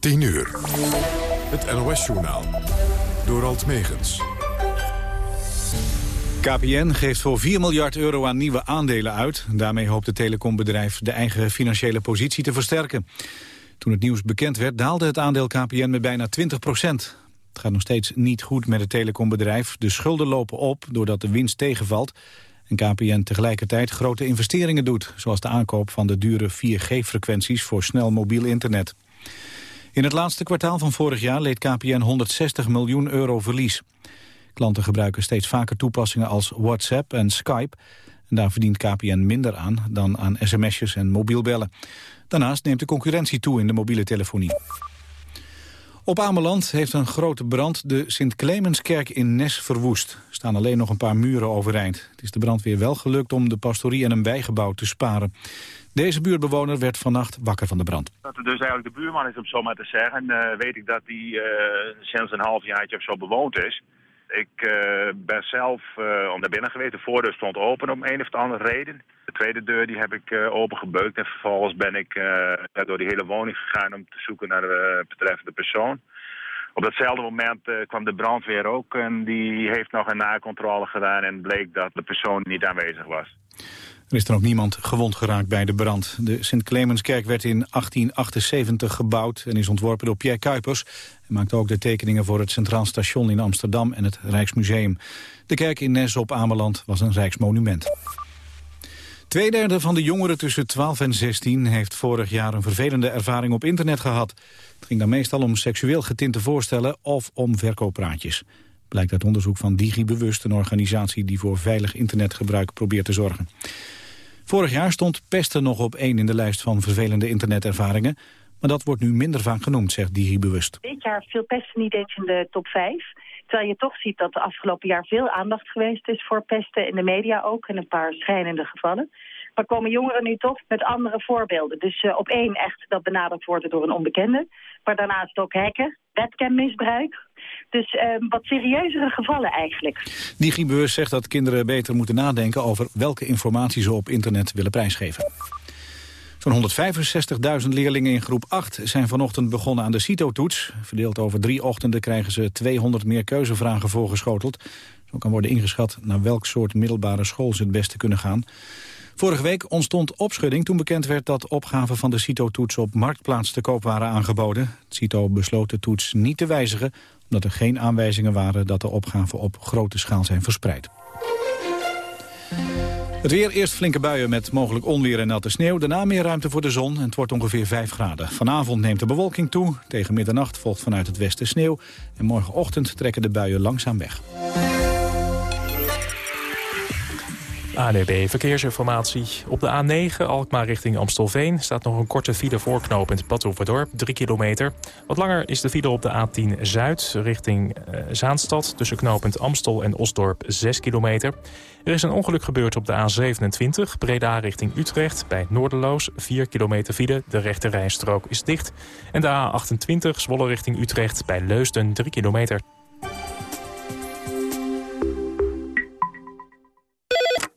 10 uur. Het NOS-journaal. Door Alt Megens. KPN geeft voor 4 miljard euro aan nieuwe aandelen uit. Daarmee hoopt het telecombedrijf de eigen financiële positie te versterken. Toen het nieuws bekend werd, daalde het aandeel KPN met bijna 20 procent. Het gaat nog steeds niet goed met het telecombedrijf. De schulden lopen op doordat de winst tegenvalt. En KPN tegelijkertijd grote investeringen doet... zoals de aankoop van de dure 4G-frequenties voor snel mobiel internet. In het laatste kwartaal van vorig jaar leed KPN 160 miljoen euro verlies. Klanten gebruiken steeds vaker toepassingen als WhatsApp en Skype. En daar verdient KPN minder aan dan aan sms'jes en mobiel bellen. Daarnaast neemt de concurrentie toe in de mobiele telefonie. Op Ameland heeft een grote brand de Sint-Clemenskerk in Nes verwoest. Er staan alleen nog een paar muren overeind. Het is de brandweer wel gelukt om de pastorie en een bijgebouw te sparen. Deze buurtbewoner werd vannacht wakker van de brand. Dat er dus eigenlijk de buurman is, om zo maar te zeggen. Uh, weet ik dat hij uh, sinds een half jaar of zo bewoond is. Ik uh, ben zelf uh, naar binnen geweest. De voordeur stond open om een of andere reden. De tweede deur die heb ik opengebeukt en vervolgens ben ik door die hele woning gegaan om te zoeken naar de betreffende persoon. Op datzelfde moment kwam de brandweer ook en die heeft nog een nakontrole gedaan en bleek dat de persoon niet aanwezig was. Er is dan ook niemand gewond geraakt bij de brand. De Sint-Clemenskerk werd in 1878 gebouwd en is ontworpen door Pierre Kuipers. Hij maakte ook de tekeningen voor het Centraal Station in Amsterdam en het Rijksmuseum. De kerk in Nes op Ameland was een rijksmonument. Tweederde van de jongeren tussen 12 en 16 heeft vorig jaar een vervelende ervaring op internet gehad. Het ging dan meestal om seksueel getinte voorstellen of om verkooppraatjes. Blijkt uit onderzoek van DigiBewust, een organisatie die voor veilig internetgebruik probeert te zorgen. Vorig jaar stond pesten nog op één in de lijst van vervelende internetervaringen. Maar dat wordt nu minder vaak genoemd, zegt Digi bewust. Dit jaar viel pesten niet eens in de top 5. Terwijl je toch ziet dat de afgelopen jaar veel aandacht geweest is voor pesten in de media ook. En een paar schrijnende gevallen. Maar komen jongeren nu toch met andere voorbeelden. Dus uh, op één echt dat benaderd worden door een onbekende. Maar daarnaast ook hacken, webcammisbruik. Dus uh, wat serieuzere gevallen eigenlijk. Digibeurs zegt dat kinderen beter moeten nadenken over welke informatie ze op internet willen prijsgeven. Zo'n 165.000 leerlingen in groep 8 zijn vanochtend begonnen aan de CITO-toets. Verdeeld over drie ochtenden krijgen ze 200 meer keuzevragen voorgeschoteld. Zo kan worden ingeschat naar welk soort middelbare school ze het beste kunnen gaan. Vorige week ontstond opschudding toen bekend werd dat opgaven van de CITO-toets op Marktplaats te koop waren aangeboden. Het CITO besloot de toets niet te wijzigen, omdat er geen aanwijzingen waren dat de opgaven op grote schaal zijn verspreid. Het weer, eerst flinke buien met mogelijk onweer en natte sneeuw. Daarna meer ruimte voor de zon en het wordt ongeveer 5 graden. Vanavond neemt de bewolking toe. Tegen middernacht volgt vanuit het westen sneeuw. En morgenochtend trekken de buien langzaam weg. ANB Verkeersinformatie. Op de A9 Alkmaar richting Amstelveen staat nog een korte file voorknopend Badhoevedorp, 3 kilometer. Wat langer is de file op de A10 Zuid richting uh, Zaanstad tussen knooppunt Amstel en Osdorp 6 kilometer. Er is een ongeluk gebeurd op de A27 Breda richting Utrecht bij Noorderloos, 4 kilometer file. De rechte rijstrook is dicht. En de A28 Zwolle richting Utrecht bij Leusden 3 kilometer.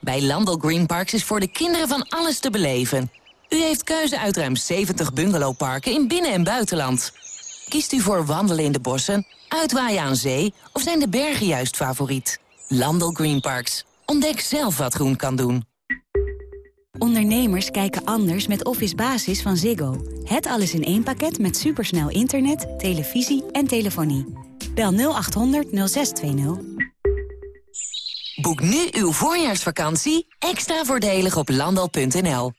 Bij Landel Green Parks is voor de kinderen van alles te beleven. U heeft keuze uit ruim 70 bungalowparken in binnen- en buitenland. Kiest u voor wandelen in de bossen, uitwaaien aan zee... of zijn de bergen juist favoriet? Landel Green Parks. Ontdek zelf wat groen kan doen. Ondernemers kijken anders met Office Basis van Ziggo. Het alles in één pakket met supersnel internet, televisie en telefonie. Bel 0800 0620. Boek nu uw voorjaarsvakantie extra voordelig op landal.nl.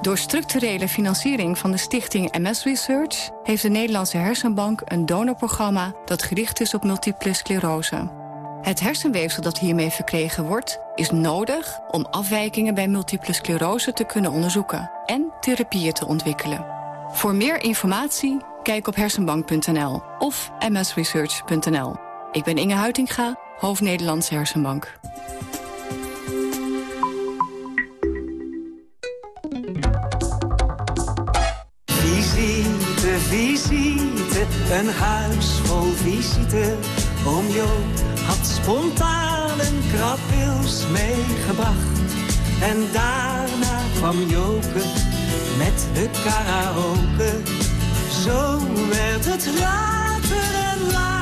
Door structurele financiering van de stichting MS Research... heeft de Nederlandse Hersenbank een donorprogramma... dat gericht is op multiple sclerose. Het hersenweefsel dat hiermee verkregen wordt... is nodig om afwijkingen bij multiple sclerose te kunnen onderzoeken... en therapieën te ontwikkelen. Voor meer informatie Kijk op hersenbank.nl of msresearch.nl. Ik ben Inge Huitinga, hoofd Nederlandse Hersenbank. Visite, visite, een huis vol visite. Oom Joop had spontaan een krabwils meegebracht. En daarna kwam Joke met de karaoke. Zo werd het later en later.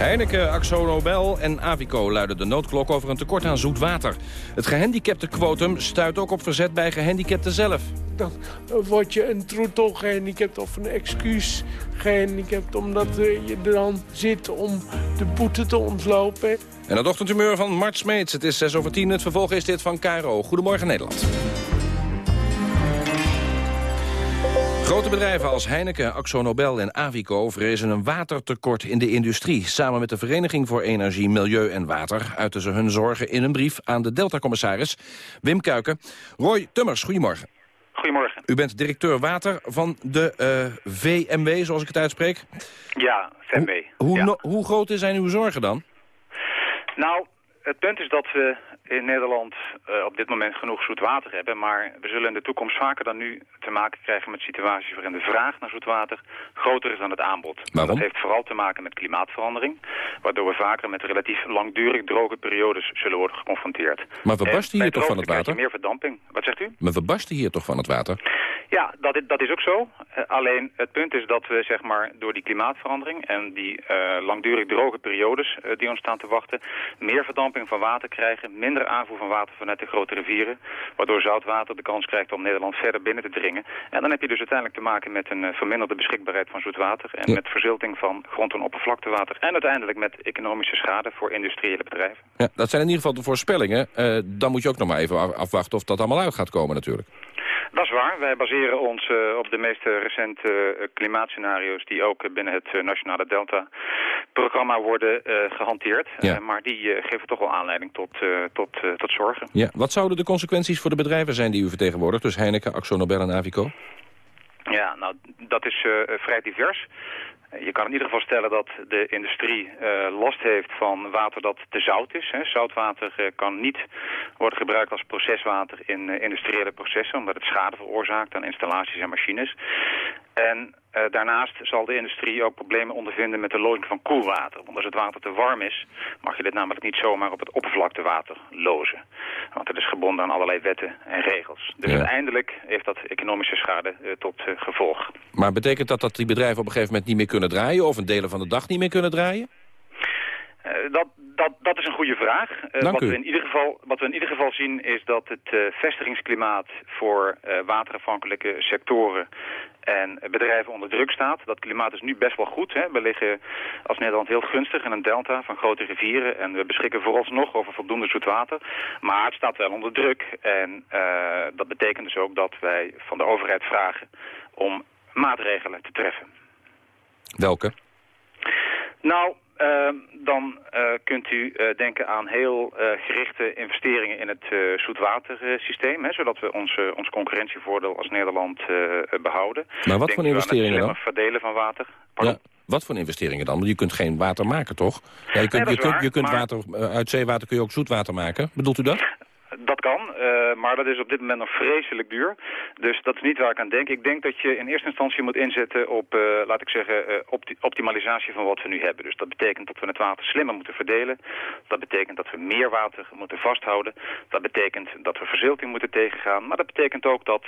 Heineken, Axo Nobel en Avico luiden de noodklok over een tekort aan zoet water. Het gehandicaptenquotum stuit ook op verzet bij gehandicapten zelf. Dan word je een troetel gehandicapt of een excuus gehandicapt... omdat eh, je er dan zit om de boete te ontlopen. En het ochtendhumeur van Mart Smeets. Het is 6 over 10. Het vervolg is dit van Cairo. Goedemorgen Nederland. Grote bedrijven als Heineken, Axo Nobel en Avico vrezen een watertekort in de industrie. Samen met de Vereniging voor Energie, Milieu en Water uiten ze hun zorgen in een brief aan de Delta-commissaris Wim Kuiken. Roy Tummers, goedemorgen. Goedemorgen. U bent directeur water van de uh, VMW, zoals ik het uitspreek. Ja, VMW. Hoe, hoe, ja. no, hoe groot zijn uw zorgen dan? Nou, het punt is dat we in Nederland uh, op dit moment genoeg zoet water hebben. Maar we zullen in de toekomst vaker dan nu te maken krijgen met situaties waarin de vraag naar zoet water groter is dan het aanbod. Waarom? Dat heeft vooral te maken met klimaatverandering. Waardoor we vaker met relatief langdurig droge periodes zullen worden geconfronteerd. Maar we barsten hier toch van het water? meer verdamping. Wat zegt u? Maar we barsten hier toch van het water? Ja, dat is, dat is ook zo. Uh, alleen het punt is dat we zeg maar, door die klimaatverandering en die uh, langdurig droge periodes die ons staan te wachten, meer verdamping van water krijgen, minder aanvoer van water vanuit de grote rivieren, waardoor zoutwater de kans krijgt om Nederland verder binnen te dringen. En dan heb je dus uiteindelijk te maken met een verminderde beschikbaarheid van zoet water en ja. met verzilting van grond- en oppervlaktewater en uiteindelijk met economische schade voor industriële bedrijven. Ja, dat zijn in ieder geval de voorspellingen. dan moet je ook nog maar even afwachten of dat allemaal uit gaat komen natuurlijk. Dat is waar. Wij baseren ons uh, op de meest recente uh, klimaatscenario's die ook binnen het Nationale Delta-programma worden gehanteerd. Ja. maar die geven toch wel aanleiding tot, tot, tot zorgen. Ja. Wat zouden de consequenties voor de bedrijven zijn die u vertegenwoordigt? Dus Heineken, Axo Nobel en Avico? Ja, nou, dat is vrij divers. Je kan in ieder geval stellen dat de industrie uh, last heeft van water dat te zout is. Hè. Zoutwater uh, kan niet worden gebruikt als proceswater in uh, industriële processen... omdat het schade veroorzaakt aan installaties en machines. En daarnaast zal de industrie ook problemen ondervinden met de lozing van koelwater. Want als het water te warm is, mag je dit namelijk niet zomaar op het oppervlaktewater lozen. Want het is gebonden aan allerlei wetten en regels. Dus Ja. uiteindelijk heeft dat economische schade tot gevolg. Maar betekent dat dat die bedrijven op een gegeven moment niet meer kunnen draaien... of een delen van de dag niet meer kunnen draaien? Dat, dat, dat is een goede vraag. Uh, Dank wat, we in ieder geval, wat we in ieder geval zien is dat het uh, vestigingsklimaat voor waterafhankelijke sectoren en bedrijven onder druk staat. Dat klimaat is nu best wel goed. Hè. We liggen als Nederland heel gunstig in een delta van grote rivieren en we beschikken vooralsnog over voldoende zoet water. Maar het staat wel onder druk en dat betekent dus ook dat wij van de overheid vragen om maatregelen te treffen. Welke? Nou, uh, dan uh, kunt u uh, denken aan heel gerichte investeringen in het zoetwatersysteem, hè, zodat we ons, ons concurrentievoordeel als Nederland behouden. Maar wat voor investeringen dan? verdelen van water. Ja, wat voor investeringen dan? Want je kunt geen water maken, toch? Ja, je kunt, Nee, je kunt, je waar, kunt maar- water, uit zeewater kun je ook zoetwater maken. Bedoelt u dat? Dat kan, uh, maar dat is op dit moment nog vreselijk duur. Dus dat is niet waar ik aan denk. Ik denk dat je in eerste instantie moet inzetten op, uh, laat ik zeggen, uh, opti optimalisatie van wat we nu hebben. Dus dat betekent dat we het water slimmer moeten verdelen. Dat betekent dat we meer water moeten vasthouden. Dat betekent dat we verzilting moeten tegengaan. Maar dat betekent ook dat,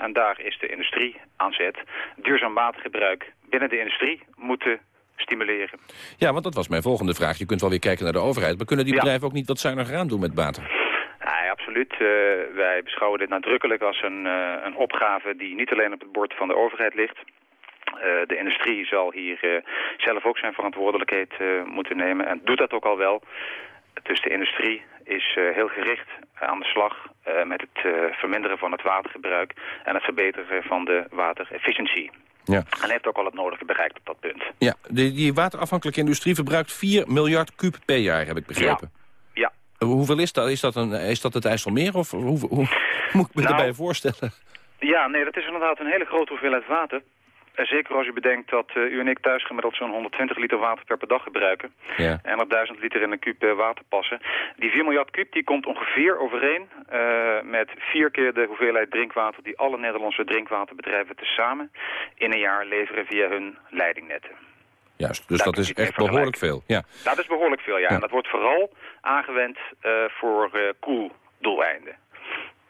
en daar is de industrie aan zet, duurzaam watergebruik binnen de industrie moeten stimuleren. Ja, want dat was mijn volgende vraag. Je kunt wel weer kijken naar de overheid. Maar kunnen die Ja. bedrijven ook niet wat zuiniger aan doen met water? Absoluut. Uh, wij beschouwen dit nadrukkelijk als een, uh, een opgave die niet alleen op het bord van de overheid ligt. de industrie zal hier zelf ook zijn verantwoordelijkheid moeten nemen en doet dat ook al wel. Dus de industrie is heel gericht aan de slag met het verminderen van het watergebruik en het verbeteren van de waterefficiëntie. Ja. En heeft ook al het nodige bereikt op dat punt. Ja, die, die waterafhankelijke industrie verbruikt 4 miljard kub per jaar, heb ik begrepen. Ja. Hoeveel is dat? Is dat, een, is dat het IJsselmeer? Of hoe, hoe moet ik me nou, erbij voorstellen? Ja, nee, dat is inderdaad een hele grote hoeveelheid water. Eh, zeker als u bedenkt dat uh, u en ik thuis gemiddeld zo'n 120 liter water per, dag gebruiken. Ja. En er 1000 liter in een kuub uh, water passen. Die 4 miljard kuub die komt ongeveer overeen met vier keer de hoeveelheid drinkwater die alle Nederlandse drinkwaterbedrijven tezamen in een jaar leveren via hun leidingnetten. Juist, dus dat is echt behoorlijk veel. Ja. Dat is behoorlijk veel, ja. En dat wordt vooral aangewend voor koeldoeleinden.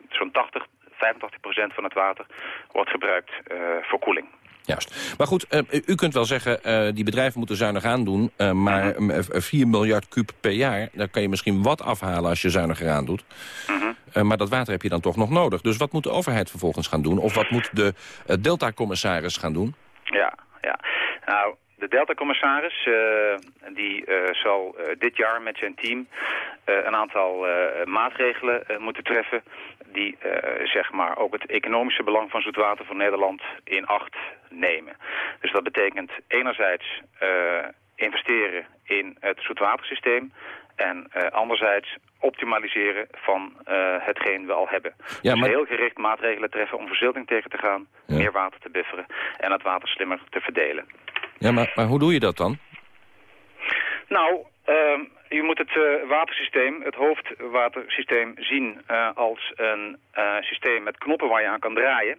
Zo'n 80, 85 procent van het water wordt gebruikt voor koeling. Juist. Maar goed, u kunt wel zeggen, die bedrijven moeten zuinig aandoen... Maar 4 miljard kuub per jaar, daar kan je misschien wat afhalen als je zuiniger aan doet. -huh. maar dat water heb je dan toch nog nodig. Dus wat moet de overheid vervolgens gaan doen? Of wat moet de Delta-commissaris gaan doen? Ja, ja. Nou, de Delta-commissaris die zal dit jaar met zijn team een aantal maatregelen moeten treffen die zeg maar ook het economische belang van zoetwater voor Nederland in acht nemen. Dus dat betekent enerzijds investeren in het zoetwatersysteem en anderzijds optimaliseren van uh, hetgeen we al hebben. Ja, dus heel gericht maatregelen treffen om verzilting tegen te gaan, meer water te bufferen en het water slimmer te verdelen. Ja, maar, maar hoe doe je dat dan? Nou, uh, je moet het uh, watersysteem, het hoofdwatersysteem zien uh, als een uh, systeem met knoppen waar je aan kan draaien.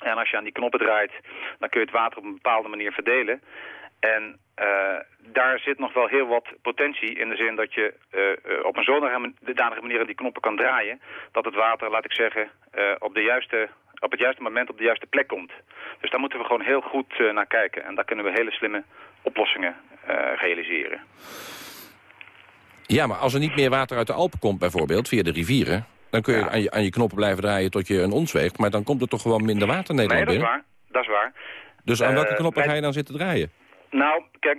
En als je aan die knoppen draait, dan kun je het water op een bepaalde manier verdelen. En daar zit nog wel heel wat potentie in de zin dat je op een zodanige manier aan die knoppen kan draaien... dat het water, laat ik zeggen, op, de juiste, op het juiste moment op de juiste plek komt. Dus daar moeten we gewoon heel goed naar kijken. En daar kunnen we hele slimme oplossingen realiseren. Ja, maar als er niet meer water uit de Alpen komt bijvoorbeeld, via de rivieren... Dan kun je, aan je aan je knoppen blijven draaien tot je een ons weegt. Maar dan komt er toch gewoon minder water Nederland nee, dat is waar. Dat is waar. Dus aan welke knoppen ga je dan zitten draaien? Nou, kijk,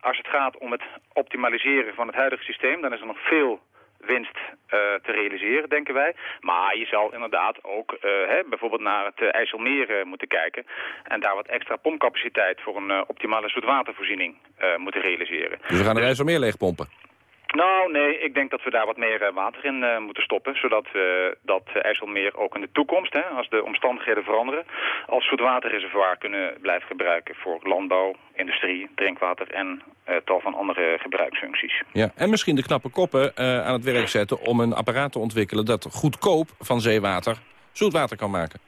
als het gaat om het optimaliseren van het huidige systeem... dan is er nog veel winst uh, te realiseren, denken wij. Maar je zal inderdaad ook uh, hè, bijvoorbeeld naar het uh, IJsselmeer moeten kijken... en daar wat extra pompcapaciteit voor een optimale zoetwatervoorziening moeten realiseren. Dus we gaan de IJsselmeer leegpompen? Nou, nee, ik denk dat we daar wat meer uh, water in uh, moeten stoppen. Zodat we dat uh, IJsselmeer ook in de toekomst, hè, als de omstandigheden veranderen... als zoetwaterreservoir kunnen blijven gebruiken voor landbouw, industrie, drinkwater... en tal van andere gebruiksfuncties. Ja, en misschien de knappe koppen aan het werk zetten om een apparaat te ontwikkelen... dat goedkoop van zeewater zoetwater kan maken.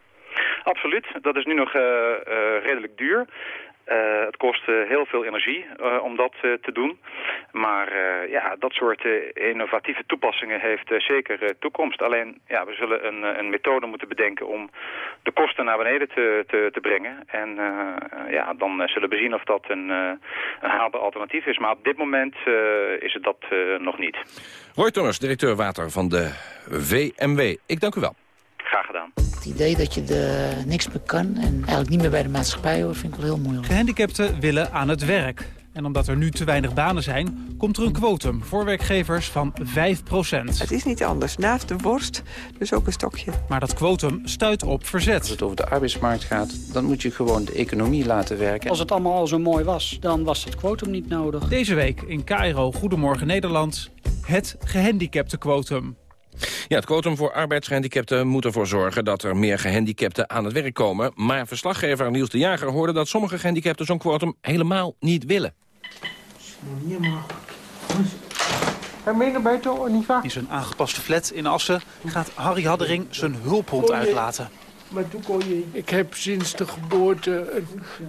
Absoluut. Dat is nu nog redelijk duur. Uh, het kost uh, heel veel energie uh, om dat te doen. Maar ja, dat soort innovatieve toepassingen heeft zeker toekomst. Alleen, ja, we zullen een, een methode moeten bedenken om de kosten naar beneden te, te, te brengen. En ja, dan zullen we zien of dat een, een haalbaar alternatief is. Maar op dit moment is het dat nog niet. Roy Thomas, directeur water van de VMW. Ik dank u wel. Graag gedaan. Het idee dat je er niks meer kan en eigenlijk niet meer bij de maatschappij hoort, vind ik wel heel moeilijk. Gehandicapten willen aan het werk. En omdat er nu te weinig banen zijn, komt er een quotum voor werkgevers van 5% Het is niet anders. Naast de worst, dus ook een stokje. Maar dat quotum stuit op verzet. Als het over de arbeidsmarkt gaat, dan moet je gewoon de economie laten werken. Als het allemaal al zo mooi was, dan was dat quotum niet nodig. Deze week in Cairo, Goedemorgen Nederland, het gehandicapte quotum. Ja, het quotum voor arbeidsgehandicapten moet ervoor zorgen dat er meer gehandicapten aan het werk komen. Maar verslaggever Niels de Jager hoorde dat sommige gehandicapten zo'n quotum helemaal niet willen. In zijn aangepaste flat in Assen gaat Harry Haddering zijn hulphond uitlaten. Maar toen kon je... Ik heb sinds de geboorte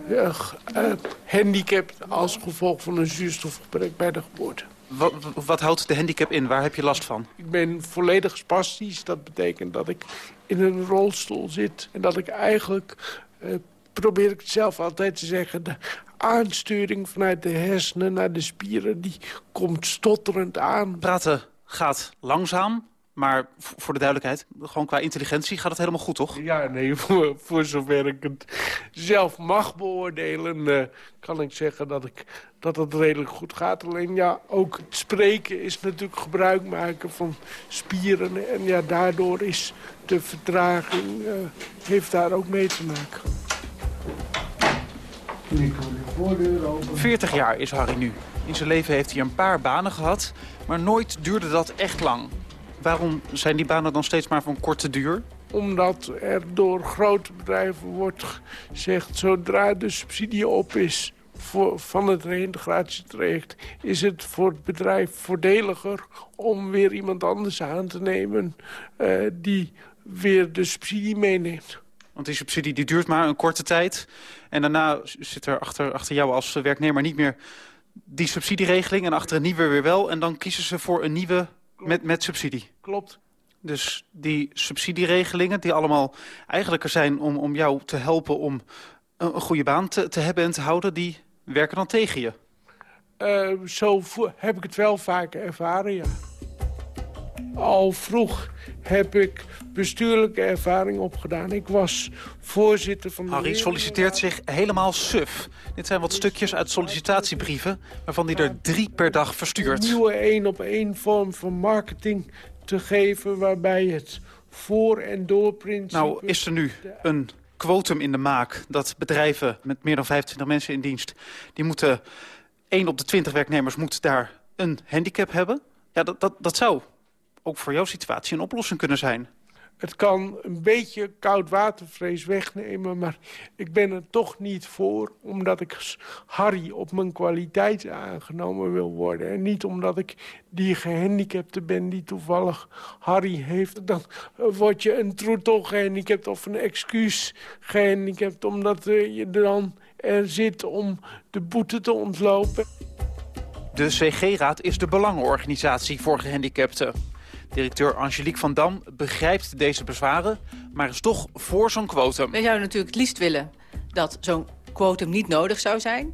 een handicap als gevolg van een zuurstofgebrek bij de geboorte. Wat, wat, houdt de handicap in? Waar heb je last van? Ik ben volledig spastisch. Dat betekent dat ik in een rolstoel zit. En dat ik eigenlijk, uh, probeer ik zelf altijd te zeggen... de aansturing vanuit de hersenen naar de spieren... die komt stotterend aan. Praten gaat langzaam. Maar voor de duidelijkheid, gewoon qua intelligentie gaat het helemaal goed, toch? Ja, nee, voor, voor zover ik het zelf mag beoordelen... Uh, kan ik zeggen dat, ik, dat het redelijk goed gaat. Alleen ja, ook het spreken is natuurlijk gebruik maken van spieren. En ja, daardoor is de vertraging, uh, heeft daar ook mee te maken. 40 jaar is Harry nu. In zijn leven heeft hij een paar banen gehad, maar nooit duurde dat echt lang. Waarom zijn die banen dan steeds maar van korte duur? Omdat er door grote bedrijven wordt gezegd... zodra de subsidie op is voor, van het reïntegratietraject... is het voor het bedrijf voordeliger om weer iemand anders aan te nemen... Uh, die weer de subsidie meeneemt. Want die subsidie die duurt maar een korte tijd. En daarna zit er achter, achter jou als werknemer niet meer die subsidieregeling... en achter een nieuwe weer wel. En dan kiezen ze voor een nieuwe met, met subsidie. Klopt. Dus die subsidieregelingen die allemaal eigenlijk er zijn om, om jou te helpen... om een, een goede baan te, te hebben en te houden, die werken dan tegen je? Uh, zo heb ik het wel vaak ervaren, ja. Al vroeg heb ik bestuurlijke ervaring opgedaan. Ik was voorzitter van de... Harry solliciteert zich helemaal suf. Dit zijn wat stukjes uit sollicitatiebrieven... waarvan hij er drie per dag verstuurt. Een nieuwe één-op-één vorm van marketing te geven... waarbij het voor- en doorprincipe... Nou, is er nu een quotum in de maak... dat bedrijven met meer dan 25 mensen in dienst... die moeten... één op de 20 werknemers moet daar een handicap hebben. Ja, dat, dat, dat zou ook voor jouw situatie een oplossing kunnen zijn. Het kan een beetje koudwatervrees wegnemen, maar ik ben er toch niet voor... omdat ik Harry op mijn kwaliteit aangenomen wil worden. En niet omdat ik die gehandicapte ben die toevallig Harry heeft. Dan word je een troetel gehandicapt of een excuus gehandicapt... omdat je dan er zit om de boete te ontlopen. De CG-raad is de belangenorganisatie voor gehandicapten. Directeur Angelique van Dam begrijpt deze bezwaren, maar is toch voor zo'n quotum. Wij zouden natuurlijk het liefst willen dat zo'n quotum niet nodig zou zijn.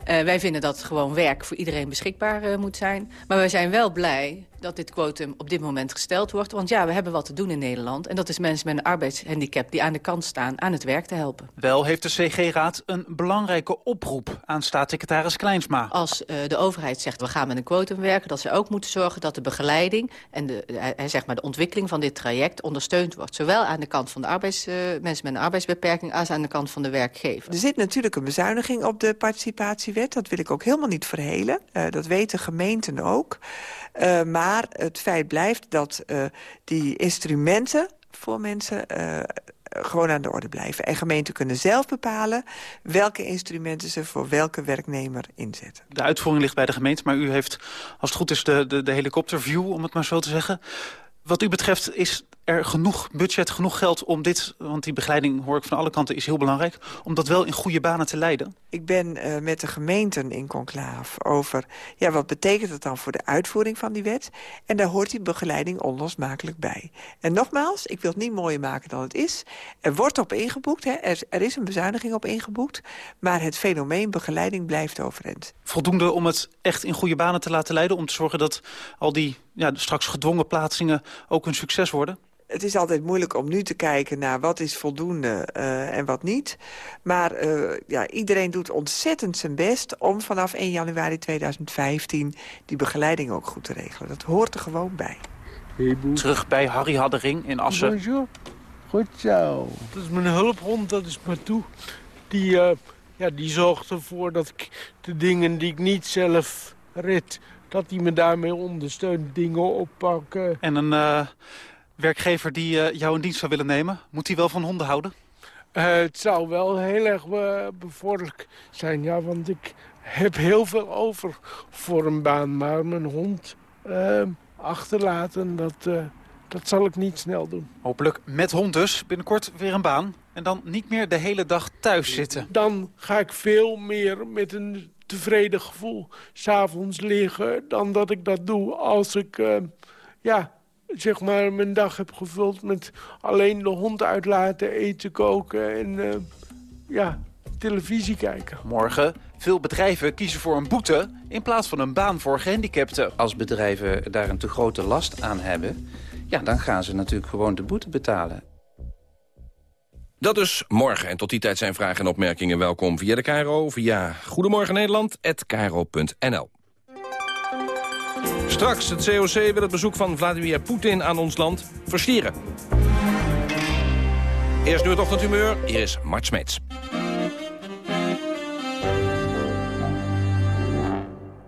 Uh, wij vinden dat gewoon werk voor iedereen beschikbaar uh, moet zijn. Maar wij zijn wel blij dat dit quotum op dit moment gesteld wordt. Want ja, we hebben wat te doen in Nederland. En dat is mensen met een arbeidshandicap die aan de kant staan aan het werk te helpen. Wel heeft de CG-raad een belangrijke oproep aan staatssecretaris Kleinsma. Als uh, de overheid zegt we gaan met een quotum werken... dat ze ook moeten zorgen dat de begeleiding en de, uh, zeg maar de ontwikkeling van dit traject ondersteund wordt. Zowel aan de kant van de arbeids, uh, mensen met een arbeidsbeperking als aan de kant van de werkgever. Er zit natuurlijk een bezuiniging op de participatiewet. Dat wil ik ook helemaal niet verhelen. dat weten gemeenten ook. Uh, maar het feit blijft dat uh, die instrumenten voor mensen uh, gewoon aan de orde blijven. En gemeenten kunnen zelf bepalen welke instrumenten ze voor welke werknemer inzetten. De uitvoering ligt bij de gemeente, maar u heeft als het goed is de, de, de helikopterview, om het maar zo te zeggen. Wat u betreft is er genoeg budget, genoeg geld om dit... want die begeleiding, hoor ik van alle kanten, is heel belangrijk... om dat wel in goede banen te leiden? Ik ben uh, met de gemeenten in conclave over... ja, wat betekent het dan voor de uitvoering van die wet? En daar hoort die begeleiding onlosmakelijk bij. En nogmaals, ik wil het niet mooier maken dan het is. Er wordt op ingeboekt, hè, er, er is een bezuiniging op ingeboekt... maar het fenomeen begeleiding blijft overeind. Voldoende om het echt in goede banen te laten leiden... om te zorgen dat al die ja, straks gedwongen plaatsingen ook een succes worden? Het is altijd moeilijk om nu te kijken naar wat is voldoende uh, en wat niet. Maar uh, ja, iedereen doet ontzettend zijn best om vanaf 1 januari 2015 die begeleiding ook goed te regelen. Dat hoort er gewoon bij. Hey, Terug bij Harry Haddering in Assen. Bonjour. Goed zo. Dat is mijn hulphond, dat is toe. Die, uh, ja, die zorgt ervoor dat ik de dingen die ik niet zelf red... dat hij me daarmee ondersteunt, dingen oppakken. En een werkgever die uh, jou in dienst zou willen nemen, moet hij wel van honden houden? Uh, het zou wel heel erg uh, bevorderlijk zijn, ja, want ik heb heel veel over voor een baan. Maar mijn hond achterlaten, dat, dat zal ik niet snel doen. Hopelijk met hond dus, binnenkort weer een baan. En dan niet meer de hele dag thuis zitten. Dan ga ik veel meer met een tevreden gevoel s'avonds liggen... dan dat ik dat doe als ik ja, zeg maar mijn dag heb gevuld met alleen de hond uitlaten, eten, koken en uh, ja, televisie kijken. Morgen, veel bedrijven kiezen voor een boete in plaats van een baan voor gehandicapten. Als bedrijven daar een te grote last aan hebben Ja, dan gaan ze natuurlijk gewoon de boete betalen. Dat dus morgen. En tot die tijd zijn vragen en opmerkingen welkom via de KRO... via Goedemorgen Nederland, Straks het COC wil het bezoek van Vladimir Poetin aan ons land versieren. Eerst nu het ochtendhumeur, hier is Mart Smeets.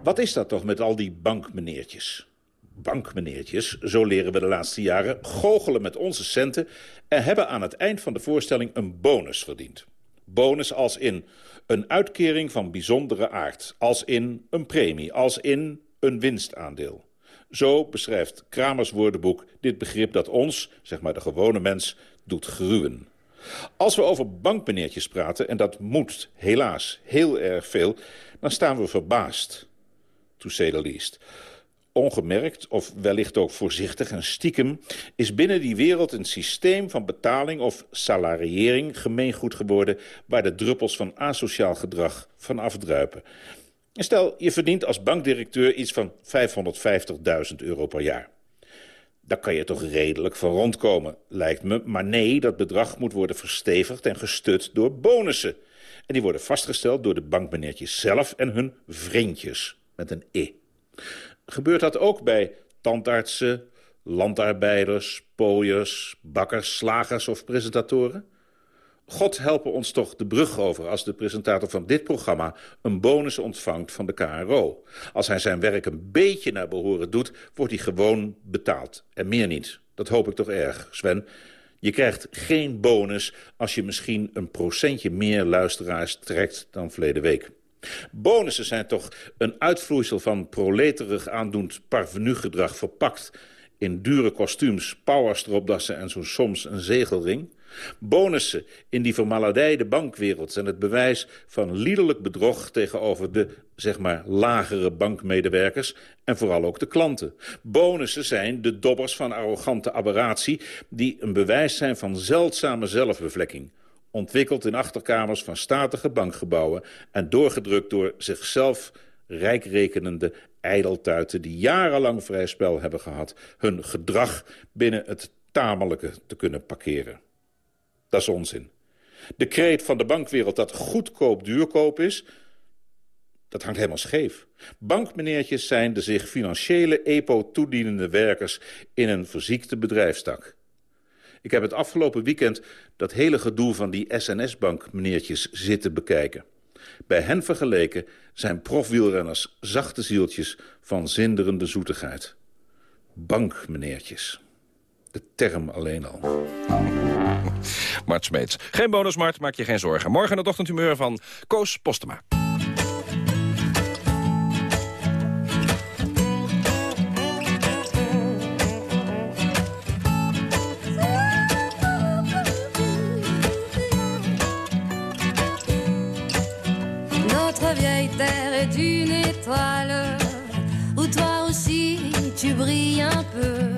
Wat is dat toch met al die bankmeneertjes? Bankmeneertjes, zo leren we de laatste jaren, goochelen met onze centen... en hebben aan het eind van de voorstelling een bonus verdiend. Bonus als in een uitkering van bijzondere aard. Als in een premie, als in een winstaandeel. Zo beschrijft Kramers woordenboek dit begrip dat ons, zeg maar de gewone mens, doet gruwen. Als we over bankmeneertjes praten, en dat moet helaas heel erg veel... dan staan we verbaasd, to say the least. Ongemerkt, of wellicht ook voorzichtig en stiekem... is binnen die wereld een systeem van betaling of salariering gemeengoed geworden... waar de druppels van asociaal gedrag van afdruipen. Stel, je verdient als bankdirecteur iets van 550.000 euro per jaar. Daar kan je toch redelijk van rondkomen, lijkt me. Maar nee, dat bedrag moet worden verstevigd en gestut door bonussen. En die worden vastgesteld door de bankmeneertjes zelf en hun vriendjes, met een e. Gebeurt dat ook bij tandartsen, landarbeiders, pooiers, bakkers, slagers of presentatoren? God helpen ons toch de brug over als de presentator van dit programma een bonus ontvangt van de KRO. Als hij zijn werk een beetje naar behoren doet, wordt hij gewoon betaald. En meer niet. Dat hoop ik toch erg, Sven. Je krijgt geen bonus als je misschien een procentje meer luisteraars trekt dan verleden week. Bonussen zijn toch een uitvloeisel van proleterig aandoend parvenugedrag verpakt in dure kostuums, powerstropdassen en zo soms een zegelring. Bonussen in die vermaladijde bankwereld zijn het bewijs van liederlijk bedrog tegenover de, zeg maar, lagere bankmedewerkers en vooral ook de klanten. Bonussen zijn de dobbers van arrogante aberratie die een bewijs zijn van zeldzame zelfbevlekking. Ontwikkeld in achterkamers van statige bankgebouwen en doorgedrukt door zichzelf rijkrekenende ijdeltuiten die jarenlang vrij spel hebben gehad hun gedrag binnen het tamelijke te kunnen parkeren. Dat is onzin. De kreet van de bankwereld dat goedkoop duurkoop is... dat hangt helemaal scheef. Bankmeneertjes zijn de zich financiële EPO toedienende werkers... in een verziekte bedrijfstak. Ik heb het afgelopen weekend dat hele gedoe van die SNS-bank meneertjes zitten bekijken. Bij hen vergeleken zijn profwielrenners zachte zieltjes van zinderende zoetigheid. Bankmeneertjes. De term alleen al. Mart Smeets. Geen bonus, Mart, maak je geen zorgen. Morgen het ochtendhumeur van Koos Postema. Notre vieille terre est une étoile Où toi aussi tu brilles un peu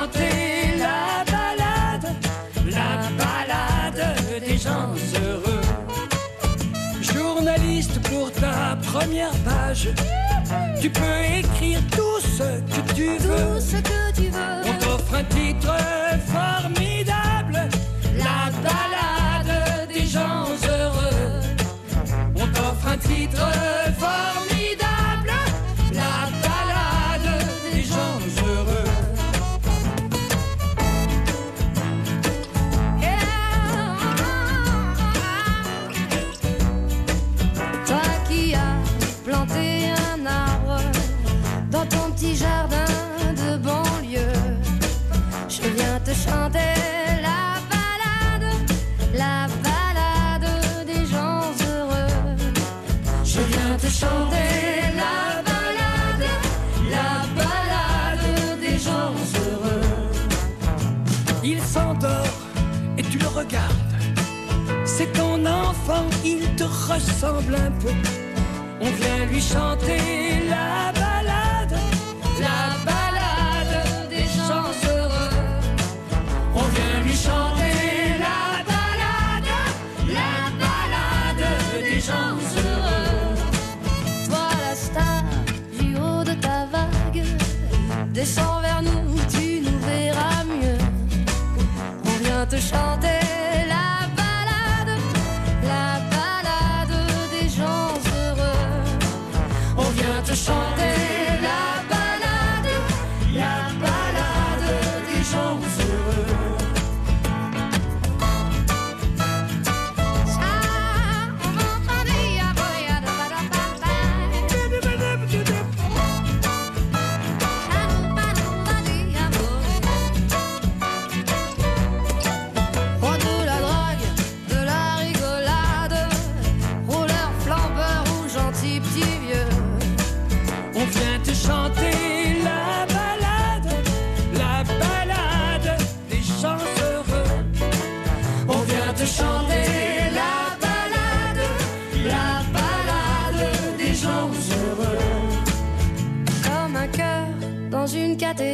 chanter la balade, la balade des gens heureux. Journaliste pour ta première page, tu peux écrire tout ce que tu veux. ce que tu veux. On t'offre un titre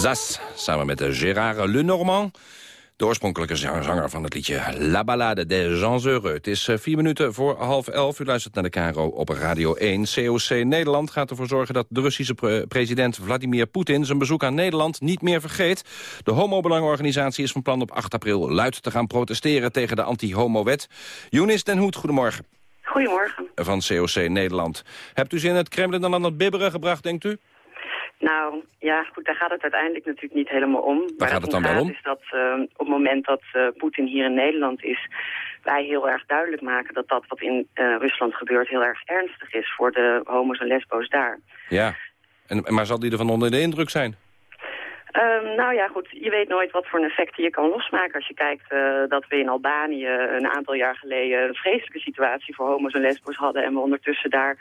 Zas, samen met Gérard Lenormand. De oorspronkelijke zanger van het liedje La Ballade des Gens Heureux. Het is eh, vier minuten voor half elf. U luistert naar de KRO op Radio 1. COC Nederland gaat ervoor zorgen dat de Russische pre- president Vladimir Poetin... zijn bezoek aan Nederland niet meer vergeet. De homobelangenorganisatie is van plan op 8 april luid te gaan protesteren... tegen de anti-homo-wet. Younis den Hoed, goedemorgen. Goedemorgen. Van COC Nederland. Hebt u zin in het Kremlin dan aan het bibberen gebracht, denkt u? Nou, ja, goed, daar gaat het uiteindelijk natuurlijk niet helemaal om. Waar gaat het dan wel om? is dat eh, op het moment dat eh, Poetin hier in Nederland is... wij heel erg duidelijk maken dat dat wat in eh, Rusland gebeurt heel erg ernstig is... voor de homo's en lesbo's daar. Ja. En, maar zal die ervan onder de indruk zijn? Ehm, nou ja, goed, je weet nooit wat voor een effecten je kan losmaken. Als je kijkt dat we in Albanië een aantal jaar geleden... een vreselijke situatie voor homo's en lesbo's hadden... en we ondertussen daar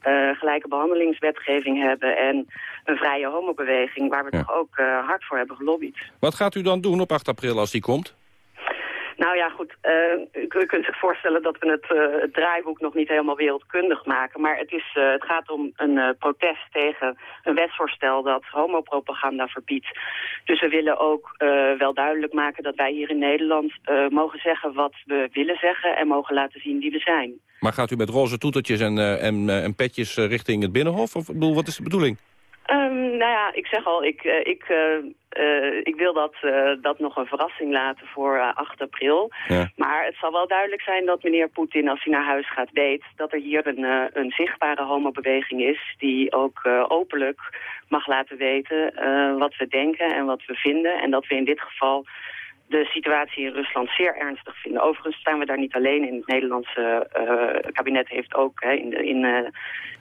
eh, gelijke behandelingswetgeving hebben... en een vrije homobeweging waar we toch ook eh, hard voor hebben gelobbyd. Wat gaat u dan doen op 8 april als die komt? Nou ja, goed. eh, u, kunt zich voorstellen dat we het, eh, het draaiboek nog niet helemaal wereldkundig maken. Maar het, is, eh, het gaat om een protest tegen een wetsvoorstel dat homopropaganda verbiedt. Dus we willen ook wel duidelijk maken dat wij hier in Nederland mogen zeggen wat we willen zeggen en mogen laten zien wie we zijn. Maar gaat u met roze toetertjes en, en, petjes richting het Binnenhof? Of wat is de bedoeling? Nou ja, ik zeg al, ik, eh, ik, eh, eh, ik wil dat, dat nog een verrassing laten voor eh, 8 april. Ja. Maar het zal wel duidelijk zijn dat meneer Poetin, als hij naar huis gaat, weet dat er hier een, een zichtbare homobeweging is die ook openlijk mag laten weten wat we denken en wat we vinden. En dat we in dit geval de situatie in Rusland zeer ernstig vinden. Overigens staan we daar niet alleen in. Het Nederlandse kabinet heeft ook hè, in, de, in,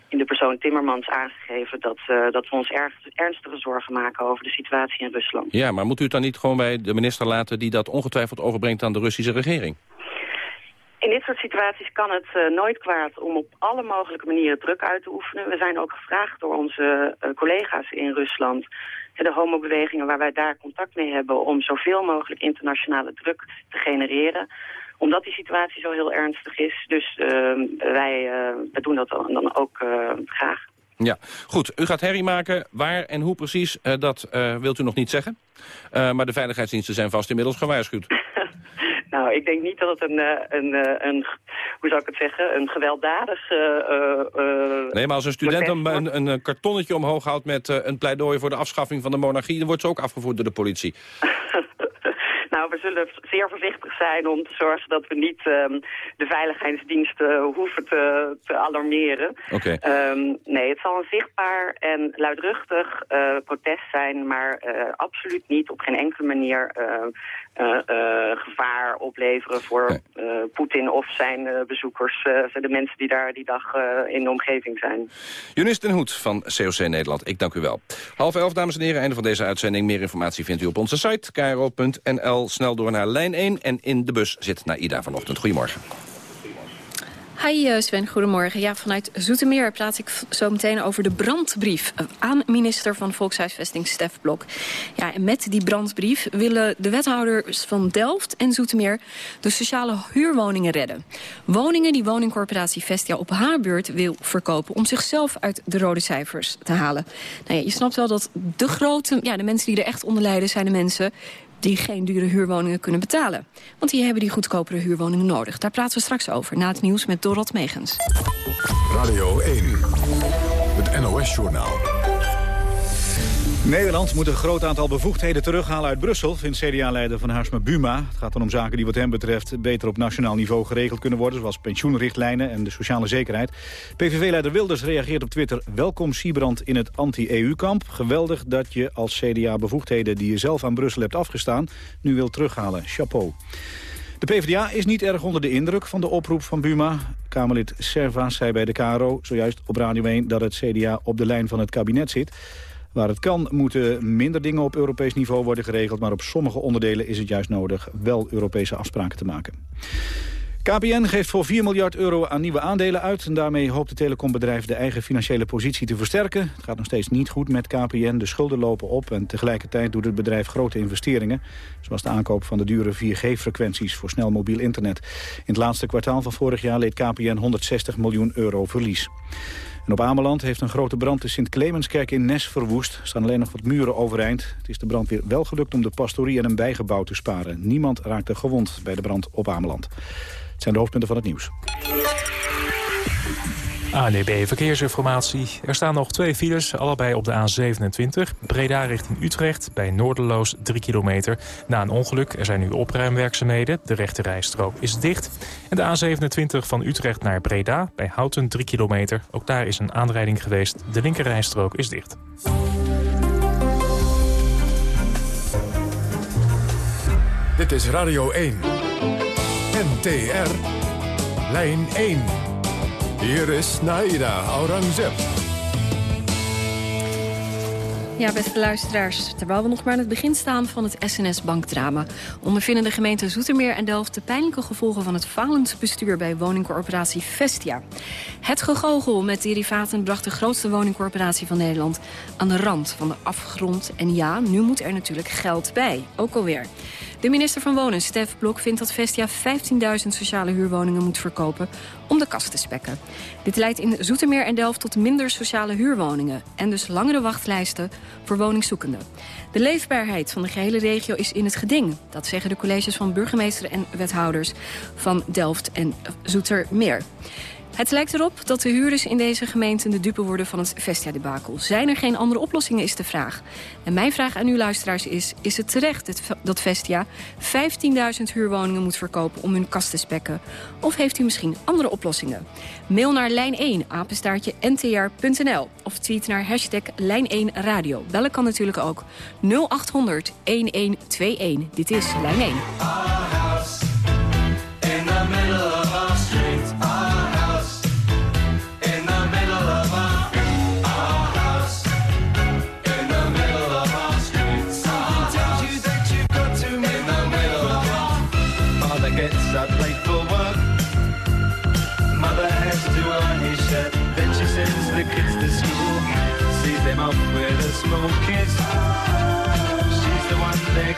in de persoon Timmermans aangegeven... dat, eh, dat we ons erg, ernstige zorgen maken over de situatie in Rusland. Ja, maar moet u het dan niet gewoon bij de minister laten... die dat ongetwijfeld overbrengt aan de Russische regering? In dit soort situaties kan het eh, nooit kwaad om op alle mogelijke manieren druk uit te oefenen. We zijn ook gevraagd door onze eh, collega's in Rusland, de homobewegingen waar wij daar contact mee hebben, om zoveel mogelijk internationale druk te genereren omdat die situatie zo heel ernstig is. Dus uh, wij, uh, wij doen dat dan, dan ook uh, graag. Ja, goed. U gaat herrie maken. Waar en hoe precies, uh, dat uh, wilt u nog niet zeggen. Uh, maar de veiligheidsdiensten zijn vast inmiddels gewaarschuwd. Nou, ik denk niet dat het een, een, een, een hoe zou ik het zeggen, een gewelddadig... Nee, maar als een student een, een, een, kartonnetje omhoog houdt met een pleidooi voor de afschaffing van de monarchie, dan wordt ze ook afgevoerd door de politie. Nou, we zullen zeer voorzichtig zijn om te zorgen dat we niet um, de veiligheidsdiensten hoeven te, te alarmeren. Oké. Ehm, nee, het zal een zichtbaar en luidruchtig eh, protest zijn, maar eh, absoluut niet op geen enkele manier eh, eh, gevaar opleveren voor eh, Poetin of zijn bezoekers, de mensen die daar die dag in de omgeving zijn. Jonis den Hoed van COC Nederland, ik dank u wel. Half elf, dames en heren, einde van deze uitzending. Meer informatie vindt u op onze site, kro.nl. Snel door naar lijn 1 en in de bus zit Naida vanochtend. Goedemorgen. Hi eh, Sven, goedemorgen. Ja, vanuit Zoetermeer praat ik zo meteen over de brandbrief... aan minister van Volkshuisvesting Stef Blok. Ja, en met die brandbrief willen de wethouders van Delft en Zoetermeer... de sociale huurwoningen redden. Woningen die woningcorporatie Vestia op haar beurt wil verkopen... om zichzelf uit de rode cijfers te halen. Nou ja, je snapt wel dat de grote... Ja, de mensen die er echt onder lijden zijn de mensen die geen dure huurwoningen kunnen betalen. Want die hebben die goedkopere huurwoningen nodig. Daar praten we straks over, na het nieuws met Dorot Megens. Radio 1, het NOS-journaal. Nederland moet een groot aantal bevoegdheden terughalen uit Brussel... vindt CDA-leider Van Haarsma Buma. Het gaat dan om zaken die wat hem betreft beter op nationaal niveau geregeld kunnen worden... zoals pensioenrichtlijnen en de sociale zekerheid. PVV-leider Wilders reageert op Twitter... welkom Siebrand in het anti-EU-kamp. Geweldig dat je als CDA bevoegdheden die je zelf aan Brussel hebt afgestaan... nu wilt terughalen. Chapeau. De PvdA is niet erg onder de indruk van de oproep van Buma. Kamerlid Serva zei bij de KRO zojuist op Radio 1 dat het CDA op de lijn van het kabinet zit. Waar het kan moeten minder dingen op Europees niveau worden geregeld... maar op sommige onderdelen is het juist nodig wel Europese afspraken te maken. KPN geeft voor 4 miljard euro aan nieuwe aandelen uit... en daarmee hoopt het telecombedrijf de eigen financiële positie te versterken. Het gaat nog steeds niet goed met KPN, de schulden lopen op... en tegelijkertijd doet het bedrijf grote investeringen... zoals de aankoop van de dure 4G-frequenties voor snel mobiel internet. In het laatste kwartaal van vorig jaar leed KPN 160 miljoen euro verlies. En op Ameland heeft een grote brand de Sint-Clemenskerk in Nes verwoest. Er staan alleen nog wat muren overeind. Het is de brandweer wel gelukt om de pastorie en een bijgebouw te sparen. Niemand raakte gewond bij de brand op Ameland. Het zijn de hoofdpunten van het nieuws. ANEB Verkeersinformatie. Er staan nog twee files, allebei op de A27. Breda richting Utrecht, bij Noorderloos 3 kilometer. Na een ongeluk, er zijn nu opruimwerkzaamheden. De rechte rijstrook is dicht. En de A27 van Utrecht naar Breda, bij Houten 3 kilometer. Ook daar is een aanrijding geweest. De linkerrijstrook is dicht. Dit is Radio 1. NTR. Lijn 1. Hier is Naida Aurangzeb. Ja, beste luisteraars, terwijl we nog maar aan het begin staan van het SNS-bankdrama... ondervinden de gemeenten Zoetermeer en Delft de pijnlijke gevolgen van het falend bestuur bij woningcorporatie Vestia. Het gegogel met derivaten bracht de grootste woningcorporatie van Nederland aan de rand van de afgrond. En ja, nu moet er natuurlijk geld bij, ook alweer. De minister van Wonen, Stef Blok, vindt dat Vestia 15.000 sociale huurwoningen moet verkopen om de kast te spekken. Dit leidt in Zoetermeer en Delft tot minder sociale huurwoningen en dus langere wachtlijsten voor woningzoekenden. De leefbaarheid van de gehele regio is in het geding. Dat zeggen de colleges van burgemeester en wethouders van Delft en Zoetermeer. Het lijkt erop dat de huurders in deze gemeenten de dupe worden van het Vestia-debakel. Zijn er geen andere oplossingen, is de vraag. En mijn vraag aan u luisteraars is, is het terecht dat Vestia 15.000 huurwoningen moet verkopen om hun kast te spekken? Of heeft u misschien andere oplossingen? Mail naar lijn1, apenstaartje ntr.nl of tweet naar hashtag lijn1 radio. Bellen kan natuurlijk ook 0800 1121. Dit is Lijn 1.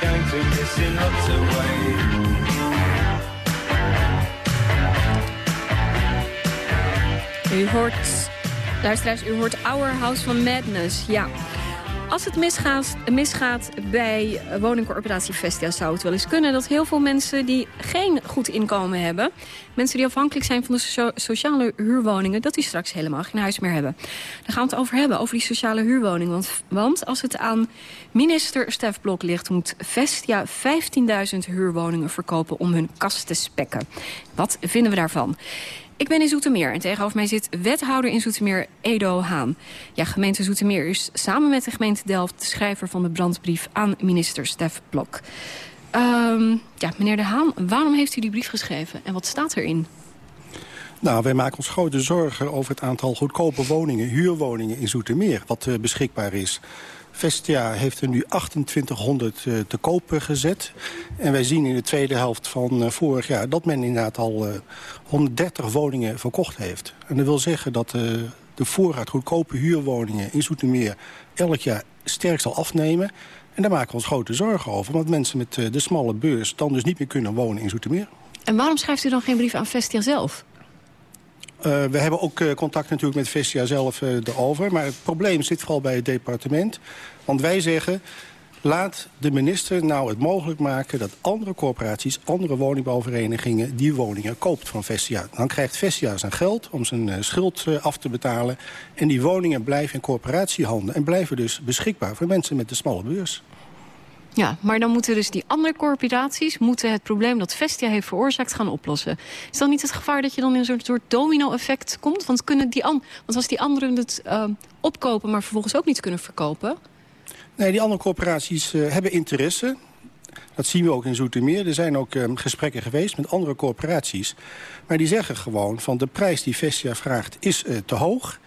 They're going to miss in lots of ways. U hoort, luisteraars, u hoort Our House van Madness. Ja. Als het misgaat, misgaat bij woningcorporatie Vestia zou het wel eens kunnen... dat heel veel mensen die geen goed inkomen hebben... mensen die afhankelijk zijn van de socia- sociale huurwoningen... dat die straks helemaal geen huis meer hebben. Daar gaan we het over hebben, over die sociale huurwoningen. Want, want als het aan minister Stef Blok ligt... moet Vestia 15.000 huurwoningen verkopen om hun kast te spekken. Wat vinden we daarvan? Ik ben in Zoetermeer en tegenover mij zit wethouder in Zoetermeer Edo Haan. Ja, gemeente Zoetermeer is samen met de gemeente Delft... de schrijver van de brandbrief aan minister Stef Blok. Ehm, ja, meneer De Haan, waarom heeft u die brief geschreven en wat staat erin? Nou, wij maken ons grote zorgen over het aantal goedkope woningen, huurwoningen in Zoetermeer, wat uh, beschikbaar is. Vestia heeft er nu 2800 uh, te koop gezet. En wij zien in de tweede helft van uh, vorig jaar dat men inderdaad al 130 woningen verkocht heeft. En dat wil zeggen dat de voorraad goedkope huurwoningen in Zoetermeer elk jaar sterk zal afnemen. En daar maken we ons grote zorgen over. Want mensen met de smalle beurs dan dus niet meer kunnen wonen in Zoetermeer. En waarom schrijft u dan geen brief aan Vestia zelf? Uh, we hebben ook uh, contact natuurlijk met Vestia zelf uh, erover. Maar het probleem zit vooral bij het departement. Want wij zeggen, laat de minister nou het mogelijk maken... dat andere corporaties, andere woningbouwverenigingen... die woningen koopt van Vestia. Dan krijgt Vestia zijn geld om zijn schuld af te betalen. En die woningen blijven in corporatiehanden. En blijven dus beschikbaar voor mensen met de smalle beurs. Ja, maar dan moeten dus die andere corporaties... moeten het probleem dat Vestia heeft veroorzaakt gaan oplossen. Is dan niet het gevaar dat je dan in een soort domino-effect komt? Want, kunnen die an want als die anderen het uh, opkopen... maar vervolgens ook niet kunnen verkopen... Nee, die andere corporaties uh, hebben interesse. Dat zien we ook in Zoetermeer. Er zijn ook um, gesprekken geweest met andere corporaties. Maar die zeggen gewoon van de prijs die Vestia vraagt is uh, te hoog.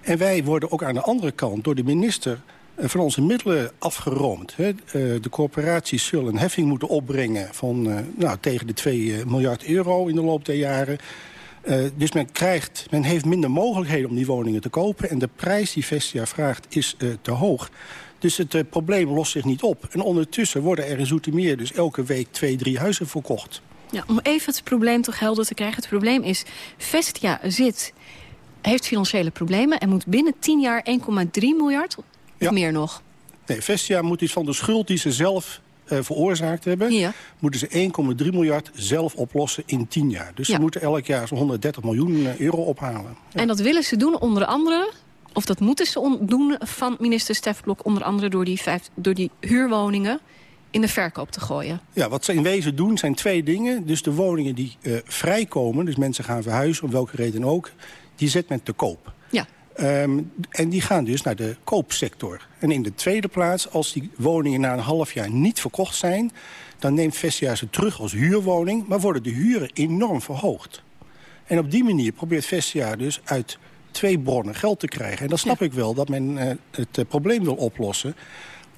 En wij worden ook aan de andere kant door de minister van onze middelen afgeroomd. Hè. de corporaties zullen een heffing moeten opbrengen van uh, nou, tegen de 2 miljard euro in de loop der jaren. Dus men, krijgt, men heeft minder mogelijkheden om die woningen te kopen. En de prijs die Vestia vraagt is te hoog. Dus het probleem lost zich niet op. En ondertussen worden er in Zoetermeer dus elke week twee, drie huizen verkocht. Ja, om even het probleem toch helder te krijgen. Het probleem is, Vestia zit, heeft financiële problemen... en moet binnen 10 jaar 1,3 miljard ja. meer nog? Nee, Vestia moet iets van de schuld die ze zelf uh, veroorzaakt hebben... Ja. moeten ze 1,3 miljard zelf oplossen in 10 jaar. Dus ja. ze moeten elk jaar zo'n 130 miljoen euro ophalen. En dat willen ze doen onder andere... of dat moeten ze doen van minister Stef Blok... onder andere door die, vijf, door die huurwoningen in de verkoop te gooien. Ja, wat ze in wezen doen zijn twee dingen. Dus de woningen die uh, vrijkomen, dus mensen gaan verhuizen... om welke reden ook, die zet men te koop. Um, en die gaan dus naar de koopsector. En in de tweede plaats, als die woningen na een half jaar niet verkocht zijn... dan neemt Vestia ze terug als huurwoning... maar worden de huren enorm verhoogd. En op die manier probeert Vestia dus uit twee bronnen geld te krijgen. En dan snap ja. ik wel dat men uh, het uh, probleem wil oplossen.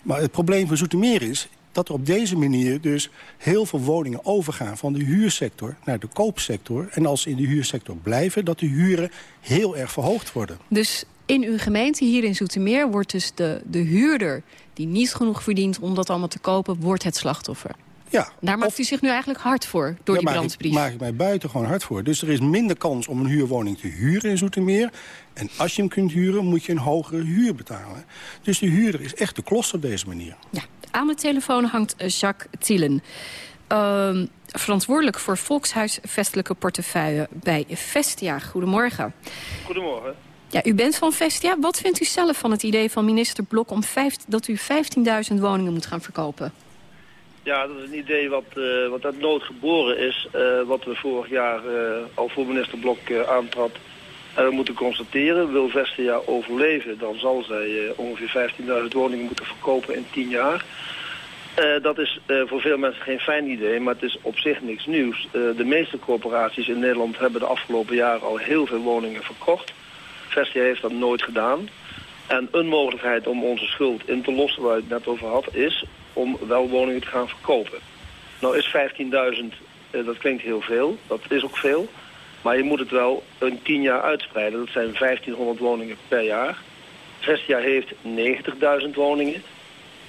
Maar het probleem van Zoetermeer is dat er op deze manier dus heel veel woningen overgaan... van de huursector naar de koopsector. En als ze in de huursector blijven, dat de huren heel erg verhoogd worden. Dus in uw gemeente, hier in Zoetermeer... wordt dus de, de huurder die niet genoeg verdient om dat allemaal te kopen... wordt het slachtoffer. Ja, Daar maakt of, u zich nu eigenlijk hard voor, door die brandbrief. Daar maak ik mij buitengewoon hard voor. Dus er is minder kans om een huurwoning te huren in Zoetermeer. En als je hem kunt huren, moet je een hogere huur betalen. Dus de huurder is echt de klos op deze manier. Ja, aan de telefoon hangt Jacques Thielen. Uh, verantwoordelijk voor volkshuisvestelijke portefeuille bij Vestia. Goedemorgen. Goedemorgen. Ja, u bent van Vestia. Wat vindt u zelf van het idee van minister Blok... Om vijf, dat u 15.000 woningen moet gaan verkopen? Ja, dat is een idee wat, uh, wat uit nood geboren is. Uh, wat we vorig jaar uh, al voor minister Blok aantrad. We moeten constateren, wil Vestia overleven... dan zal zij ongeveer 15.000 woningen moeten verkopen in 10 jaar... Uh, dat is uh, voor veel mensen geen fijn idee, maar het is op zich niks nieuws. De meeste corporaties in Nederland hebben de afgelopen jaren al heel veel woningen verkocht. Vestia heeft dat nooit gedaan. En een mogelijkheid om onze schuld in te lossen, waar ik het net over had, is om wel woningen te gaan verkopen. Nou is 15.000, dat klinkt heel veel, dat is ook veel. Maar je moet het wel een 10 jaar uitspreiden. Dat zijn 1500 woningen per jaar. Vestia heeft 90.000 woningen.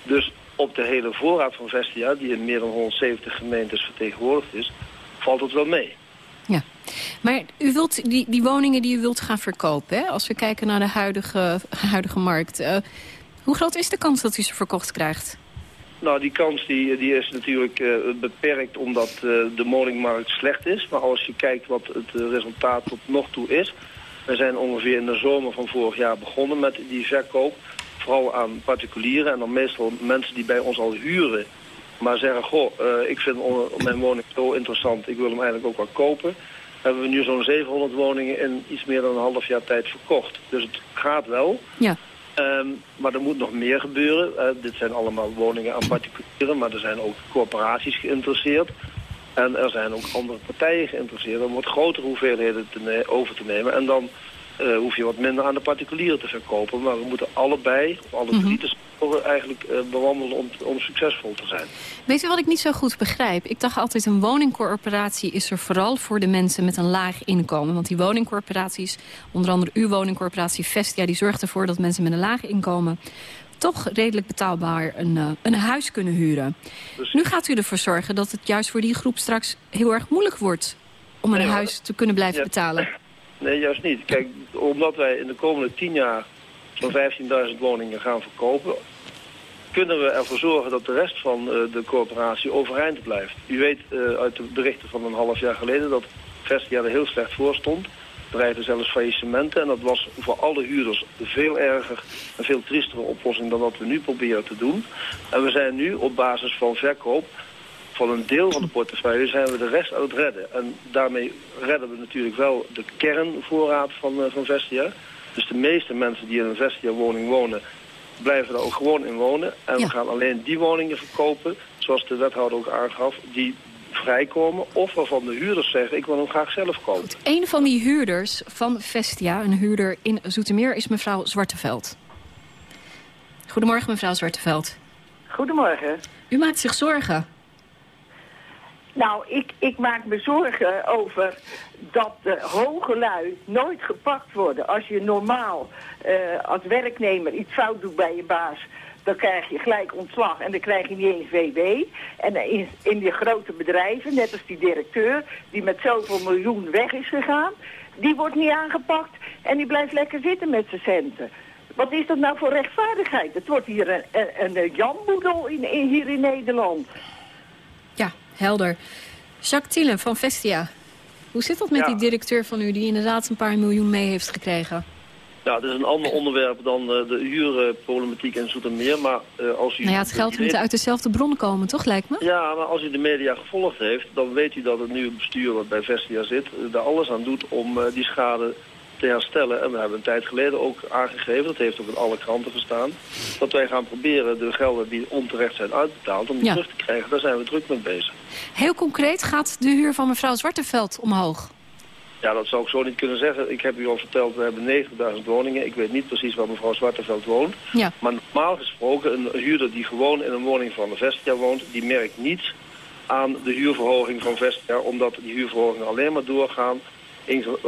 Dus op de hele voorraad van Vestia, die in meer dan 170 gemeentes vertegenwoordigd is, valt het wel mee. Ja, maar u wilt die, die woningen die u wilt gaan verkopen, hè? als we kijken naar de huidige, huidige markt. Uh, hoe groot is de kans dat u ze verkocht krijgt? Nou, die kans die, die is natuurlijk uh, beperkt omdat uh, de woningmarkt slecht is. Maar als je kijkt wat het resultaat tot nog toe is... we zijn ongeveer in de zomer van vorig jaar begonnen met die verkoop vooral aan particulieren en dan meestal mensen die bij ons al huren. Maar zeggen, goh, ik vind mijn woning zo interessant, ik wil hem eigenlijk ook wel kopen. hebben we nu zo'n 700 woningen in iets meer dan een half jaar tijd verkocht. Dus het gaat wel. Ja. Ehm, maar er moet nog meer gebeuren. Eh, dit zijn allemaal woningen aan particulieren, maar er zijn ook corporaties geïnteresseerd. En er zijn ook andere partijen geïnteresseerd om wat grotere hoeveelheden te over te nemen. En dan eh, hoef je wat minder aan de particulieren te verkopen. Maar we moeten allebei, of alle drie, de sporen eigenlijk eh, bewandelen om, om succesvol te zijn. Weet u wat ik niet zo goed begrijp? Ik dacht altijd een woningcorporatie is er vooral voor de mensen met een laag inkomen. Want die woningcorporaties, onder andere uw woningcorporatie Vestia... die zorgt ervoor dat mensen met een laag inkomen toch redelijk betaalbaar een, eh, een huis kunnen huren. Nu gaat u ervoor zorgen dat het juist voor die groep straks heel erg moeilijk wordt... om een huis te kunnen blijven Ja. betalen. Nee, juist niet. Kijk, omdat wij in de komende 10 jaar zo'n 15.000 woningen gaan verkopen... kunnen we ervoor zorgen dat de rest van eh, de corporatie overeind blijft. U weet eh, uit de berichten van een half jaar geleden dat Vestia er heel slecht voor stond. Dreigde zelfs faillissementen en dat was voor alle huurders veel erger en veel triestere oplossing dan wat we nu proberen te doen. En we zijn nu op basis van verkoop van een deel van de portefeuille zijn we de rest aan het redden. En daarmee redden we natuurlijk wel de kernvoorraad van, eh, van Vestia. Dus de meeste mensen die in een Vestia-woning wonen, blijven er ook gewoon in wonen. En we gaan alleen die woningen verkopen, zoals de wethouder ook aangaf, die vrijkomen. Of waarvan de huurders zeggen, ik wil hem graag zelf kopen. Een van die huurders van Vestia, een huurder in Zoetermeer, is mevrouw Zwarteveld. Goedemorgen, mevrouw Zwarteveld. Goedemorgen. U maakt zich zorgen. Nou, ik, ik maak me zorgen over dat de hoge lui nooit gepakt worden. Als je normaal eh, als werknemer iets fout doet bij je baas, dan krijg je gelijk ontslag en dan krijg je niet eens WW. En in, in die grote bedrijven, net als die directeur, die met zoveel miljoen weg is gegaan, die wordt niet aangepakt en die blijft lekker zitten met zijn centen. Wat is dat nou voor rechtvaardigheid? Het wordt hier een, een, in, in, hier in Nederland. Ja, helder. Jacques Thielen van Vestia. Hoe zit dat met Ja. die directeur van u die inderdaad een paar miljoen mee heeft gekregen? Nou, dat is een ander onderwerp dan eh, de huurproblematiek in Zoetermeer. Maar eh, als u... Nou ja, het geld moet uit dezelfde bronnen komen, toch lijkt me? Ja, maar als u de media gevolgd heeft, dan weet u dat het nieuwe bestuur wat bij Vestia zit, eh, daar alles aan doet om die schade te herstellen. En we hebben een tijd geleden ook aangegeven, dat heeft ook in alle kranten gestaan, dat wij gaan proberen de gelden die onterecht zijn uitbetaald, om die Ja. terug te krijgen. Daar zijn we druk mee bezig. Heel concreet gaat de huur van mevrouw Zwarteveld omhoog. Ja, dat zou ik zo niet kunnen zeggen. Ik heb u al verteld, we hebben 90.000 woningen. Ik weet niet precies waar mevrouw Zwarteveld woont. Ja. Maar normaal gesproken, een huurder die gewoon in een woning van de Vestia woont... die merkt niets aan de huurverhoging van Vestia... omdat die huurverhogingen alleen maar doorgaan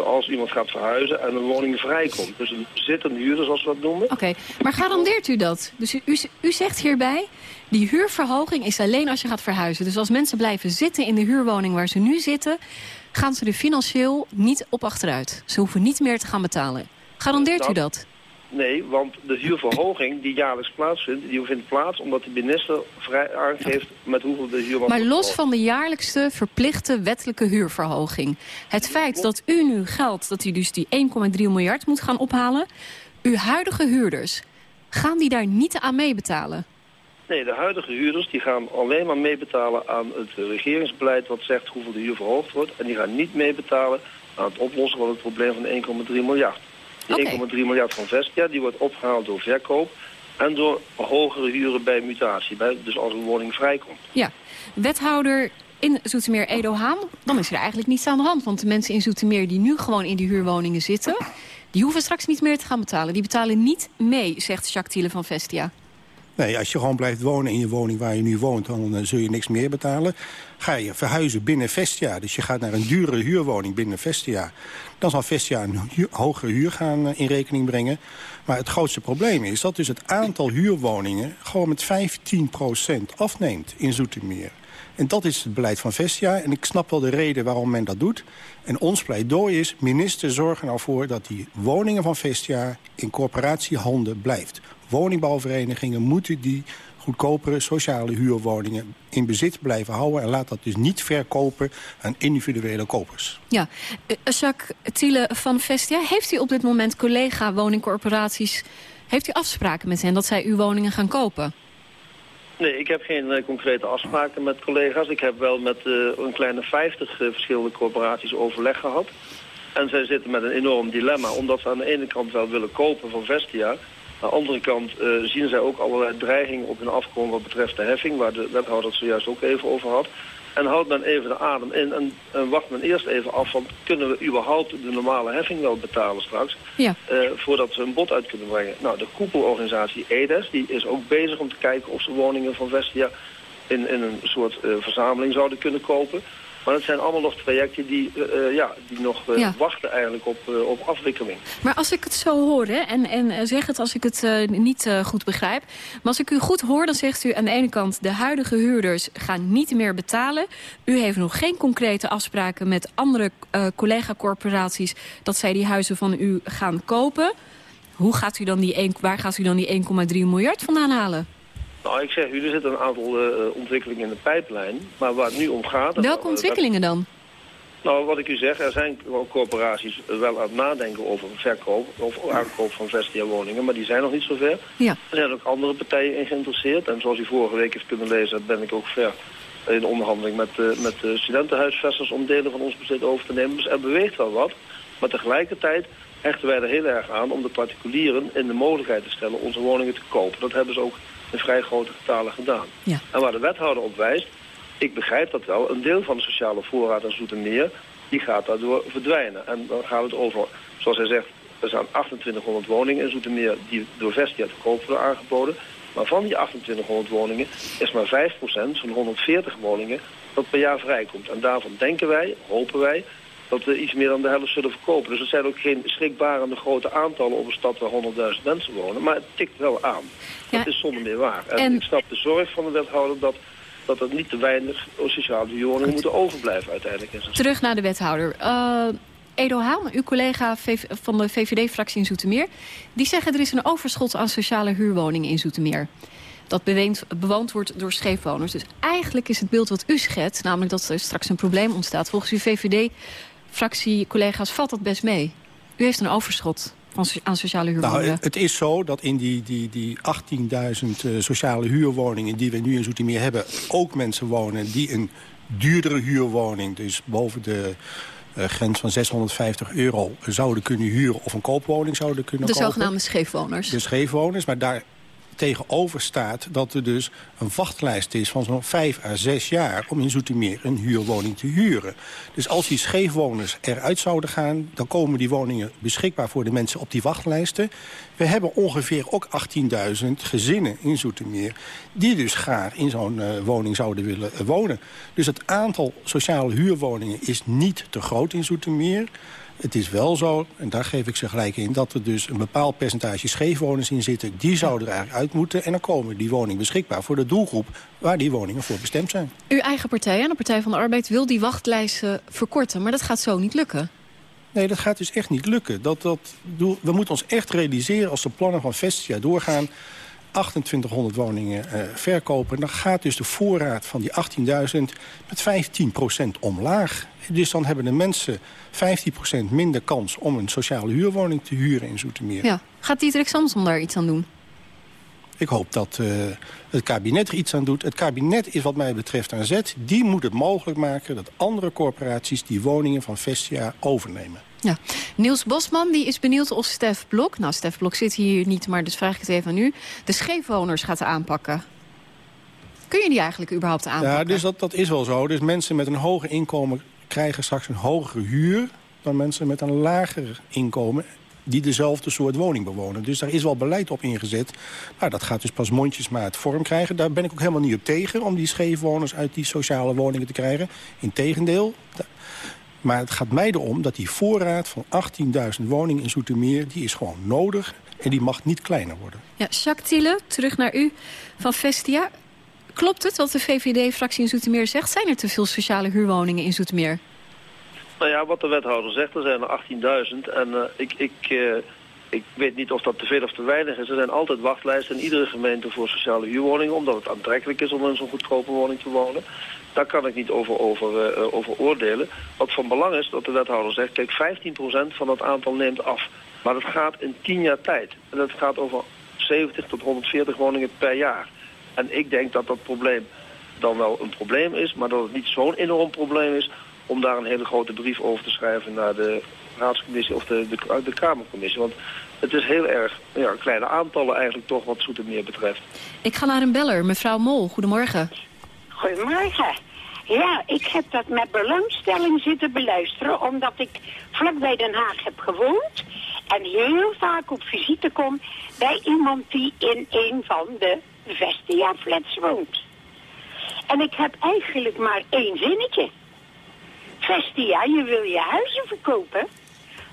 als iemand gaat verhuizen en een woning vrijkomt. Dus een zittende huurder, zoals we dat noemen. Oké, maar garandeert u dat? Dus u, u, u zegt hierbij, die huurverhoging is alleen als je gaat verhuizen. Dus als mensen blijven zitten in de huurwoning waar ze nu zitten... gaan ze er financieel niet op achteruit. Ze hoeven niet meer te gaan betalen. Garandeert u dat? Nee, want de huurverhoging die jaarlijks plaatsvindt... die vindt plaats omdat de minister vrij aangeeft met hoeveel de huur Maar los van de jaarlijkste verplichte wettelijke huurverhoging. Het feit dat u nu geld, dat u dus die 1,3 miljard moet gaan ophalen... uw huidige huurders, gaan die daar niet aan meebetalen? Nee, de huidige huurders die gaan alleen maar meebetalen aan het regeringsbeleid wat zegt hoeveel de huur verhoogd wordt. En die gaan niet meebetalen aan het oplossen van het probleem van de 1,3 miljard. Die 1,3 miljard van Vestia die wordt opgehaald door verkoop en door hogere huren bij mutatie. Bij, dus als een woning vrijkomt. Ja, wethouder in Zoetermeer Edo Haan, dan is er eigenlijk niets aan de hand. Want de mensen in Zoetermeer die nu gewoon in die huurwoningen zitten... die hoeven straks niet meer te gaan betalen. Die betalen niet mee, zegt Jacques Thiele van Vestia. Nee, als je gewoon blijft wonen in je woning waar je nu woont... dan eh, zul je niks meer betalen. Ga je verhuizen binnen Vestia, dus je gaat naar een dure huurwoning binnen Vestia... dan zal Vestia een hogere huur gaan eh, in rekening brengen. Maar het grootste probleem is dat dus het aantal huurwoningen... gewoon met 15% afneemt in Zoetermeer. En dat is het beleid van Vestia. En ik snap wel de reden waarom men dat doet. En ons pleidooi is, minister, zorg er nou voor dat die woningen van Vestia in corporatiehanden blijft. Woningbouwverenigingen moeten die goedkopere sociale huurwoningen in bezit blijven houden. En laat dat dus niet verkopen aan individuele kopers. Ja, Eh, Jacques Thiele van Vestia, heeft u op dit moment collega-woningcorporaties... heeft u afspraken met hen dat zij uw woningen gaan kopen? Nee, ik heb geen eh, concrete afspraken met collega's. Ik heb wel met eh, een kleine 50 eh, verschillende corporaties overleg gehad. En zij zitten met een enorm dilemma, omdat ze aan de ene kant wel willen kopen van Vestia. Aan de andere kant eh, zien zij ook allerlei dreigingen op hun afkomen wat betreft de heffing, waar de wethouder het zojuist ook even over had. En houdt men even de adem in en, en wacht men eerst even af van kunnen we überhaupt de normale heffing wel betalen straks, Ja. eh, voordat ze een bod uit kunnen brengen. Nou, de koepelorganisatie EDES die is ook bezig om te kijken of ze woningen van Vestia in, in een soort eh, verzameling zouden kunnen kopen. Maar het zijn allemaal nog trajecten die, eh, eh, ja, die nog eh, Ja. wachten eigenlijk op, op afwikkeling. Maar als ik het zo hoor, hè, en, en zeg het als ik het niet goed begrijp... maar als ik u goed hoor, dan zegt u aan de ene kant... de huidige huurders gaan niet meer betalen. U heeft nog geen concrete afspraken met andere collega-corporaties... dat zij die huizen van u gaan kopen. Hoe gaat u dan die 1, waar gaat u dan die 1,3 miljard vandaan halen? Nou, ik zeg u, er zitten een aantal eh, ontwikkelingen in de pijplijn. Maar waar het nu om gaat... Welke ontwikkelingen dan? Nou, wat ik u zeg, er zijn corporaties wel aan het nadenken over verkoop of aankoop van Vestia-woningen, maar die zijn nog niet zover. Ja. Er zijn ook andere partijen in geïnteresseerd. En zoals u vorige week heeft kunnen lezen, ben ik ook ver in onderhandeling met, eh, met de studentenhuisvesters om delen van ons bezit over te nemen. Dus er beweegt wel wat. Maar tegelijkertijd hechten wij er heel erg aan om de particulieren in de mogelijkheid te stellen onze woningen te kopen. Dat hebben ze ook in vrij grote getalen gedaan. Ja. En waar de wethouder op wijst, ik begrijp dat wel, een deel van de sociale voorraad in Zoetermeer, die gaat daardoor verdwijnen. En dan gaat het over, zoals hij zegt, er zijn 2800 woningen in Zoetermeer die door Vestia te koop worden aangeboden. Maar van die 2800 woningen is maar 5%, zo'n 140 woningen, dat per jaar vrijkomt. En daarvan denken wij, hopen wij, dat we iets meer dan de helft zullen verkopen. Dus het zijn ook geen schrikbarende grote aantallen op een stad waar 100.000 mensen wonen. Maar het tikt wel aan. Ja. Dat is zonder meer waar. En, En- ik snap de zorg van de wethouder dat, dat er niet te weinig sociale huurwoningen moeten overblijven uiteindelijk. Terug naar de wethouder. Eh, Edo Haan, uw collega van de VVD-fractie in Zoetermeer... die zeggen er is een overschot aan sociale huurwoningen in Zoetermeer. Dat beweend, bewoond wordt door scheefwoners. Dus eigenlijk is het beeld wat u schetst... namelijk dat er straks een probleem ontstaat... volgens uw VVD-fractie-collega's valt dat best mee. U heeft een overschot aan sociale huurwoningen. Nou, het is zo dat in die, die, die 18.000 eh, sociale huurwoningen die we nu in Zoetermeer hebben... ook mensen wonen die een duurdere huurwoning, dus boven de eh, grens van 650 euro... zouden kunnen huren of een koopwoning zouden kunnen de kopen. zogenaamde scheefwoners. De scheefwoners, maar daar tegenover staat dat er dus een wachtlijst is van zo'n vijf à zes jaar om in Zoetermeer een huurwoning te huren. Dus als die scheefwoners eruit zouden gaan, dan komen die woningen beschikbaar voor de mensen op die wachtlijsten. We hebben ongeveer ook 18.000 gezinnen in Zoetermeer die dus graag in zo'n eh, woning zouden willen eh, wonen. Dus het aantal sociale huurwoningen is niet te groot in Zoetermeer. Het is wel zo, en daar geef ik ze gelijk in... dat er dus een bepaald percentage scheefwoners in zitten. Die zouden er eigenlijk uit moeten. En dan komen die woningen beschikbaar voor de doelgroep... waar die woningen voor bestemd zijn. Uw eigen partij, hè, de Partij van de Arbeid, wil die wachtlijsten verkorten. Maar dat gaat zo niet lukken. Nee, dat gaat dus echt niet lukken. Dat, dat, we moeten ons echt realiseren als de plannen van Vestia doorgaan... 2800 woningen eh, verkopen... dan gaat dus de voorraad van die 18.000 met 15% omlaag. Dus dan hebben de mensen 15% minder kans... om een sociale huurwoning te huren in Zoetermeer. Ja. Gaat Diederik Samsom daar iets aan doen? Ik hoop dat eh, het kabinet er iets aan doet. Het kabinet is wat mij betreft aan zet. Die moet het mogelijk maken dat andere corporaties... die woningen van Vestia overnemen. Ja. Niels Bosman die is benieuwd of Stef Blok... nou, Stef Blok zit hier niet, maar dus vraag ik het even aan u... de scheefwoners gaat aanpakken. Kun je die eigenlijk überhaupt aanpakken? Ja, dus dat, dat is wel zo. Dus mensen met een hoger inkomen krijgen straks een hogere huur... dan mensen met een lager inkomen die dezelfde soort woning bewonen. Dus daar is wel beleid op ingezet. Maar dat gaat dus pas mondjesmaat vorm krijgen. Daar ben ik ook helemaal niet op tegen... om die scheefwoners uit die sociale woningen te krijgen. Integendeel. Maar het gaat mij erom dat die voorraad van 18.000 woningen in Zoetermeer... die is gewoon nodig en die mag niet kleiner worden. Ja, Jacques Tiele, terug naar u van Vestia. Klopt het wat de VVD-fractie in Zoetermeer zegt? Zijn er te veel sociale huurwoningen in Zoetermeer? Nou ja, wat de wethouder zegt, er zijn er 18.000. En eh, ik, ik, eh, ik weet niet of dat te veel of te weinig is. Er zijn altijd wachtlijsten in iedere gemeente voor sociale huurwoningen... omdat het aantrekkelijk is om in zo'n goedkope woning te wonen. Daar kan ik niet over, over, eh, over oordelen. Wat van belang is, dat de wethouder zegt... kijk, 15% van dat aantal neemt af. Maar dat gaat in 10 jaar tijd. En dat gaat over 70 tot 140 woningen per jaar. En ik denk dat dat probleem dan wel een probleem is, maar dat het niet zo'n enorm probleem is om daar een hele grote brief over te schrijven naar de raadscommissie of de, de, de Kamercommissie. Want het is heel erg ja, kleine aantallen eigenlijk toch wat Zoetermeer betreft. Ik ga naar een beller, mevrouw Mol. Goedemorgen. Goedemorgen. Ja, ik heb dat met belangstelling zitten beluisteren, omdat ik vlakbij Den Haag heb gewoond en heel vaak op visite kom bij iemand die in een van de Vestia-flats woont. En ik heb eigenlijk maar één zinnetje. Vestia, je wil je huizen verkopen,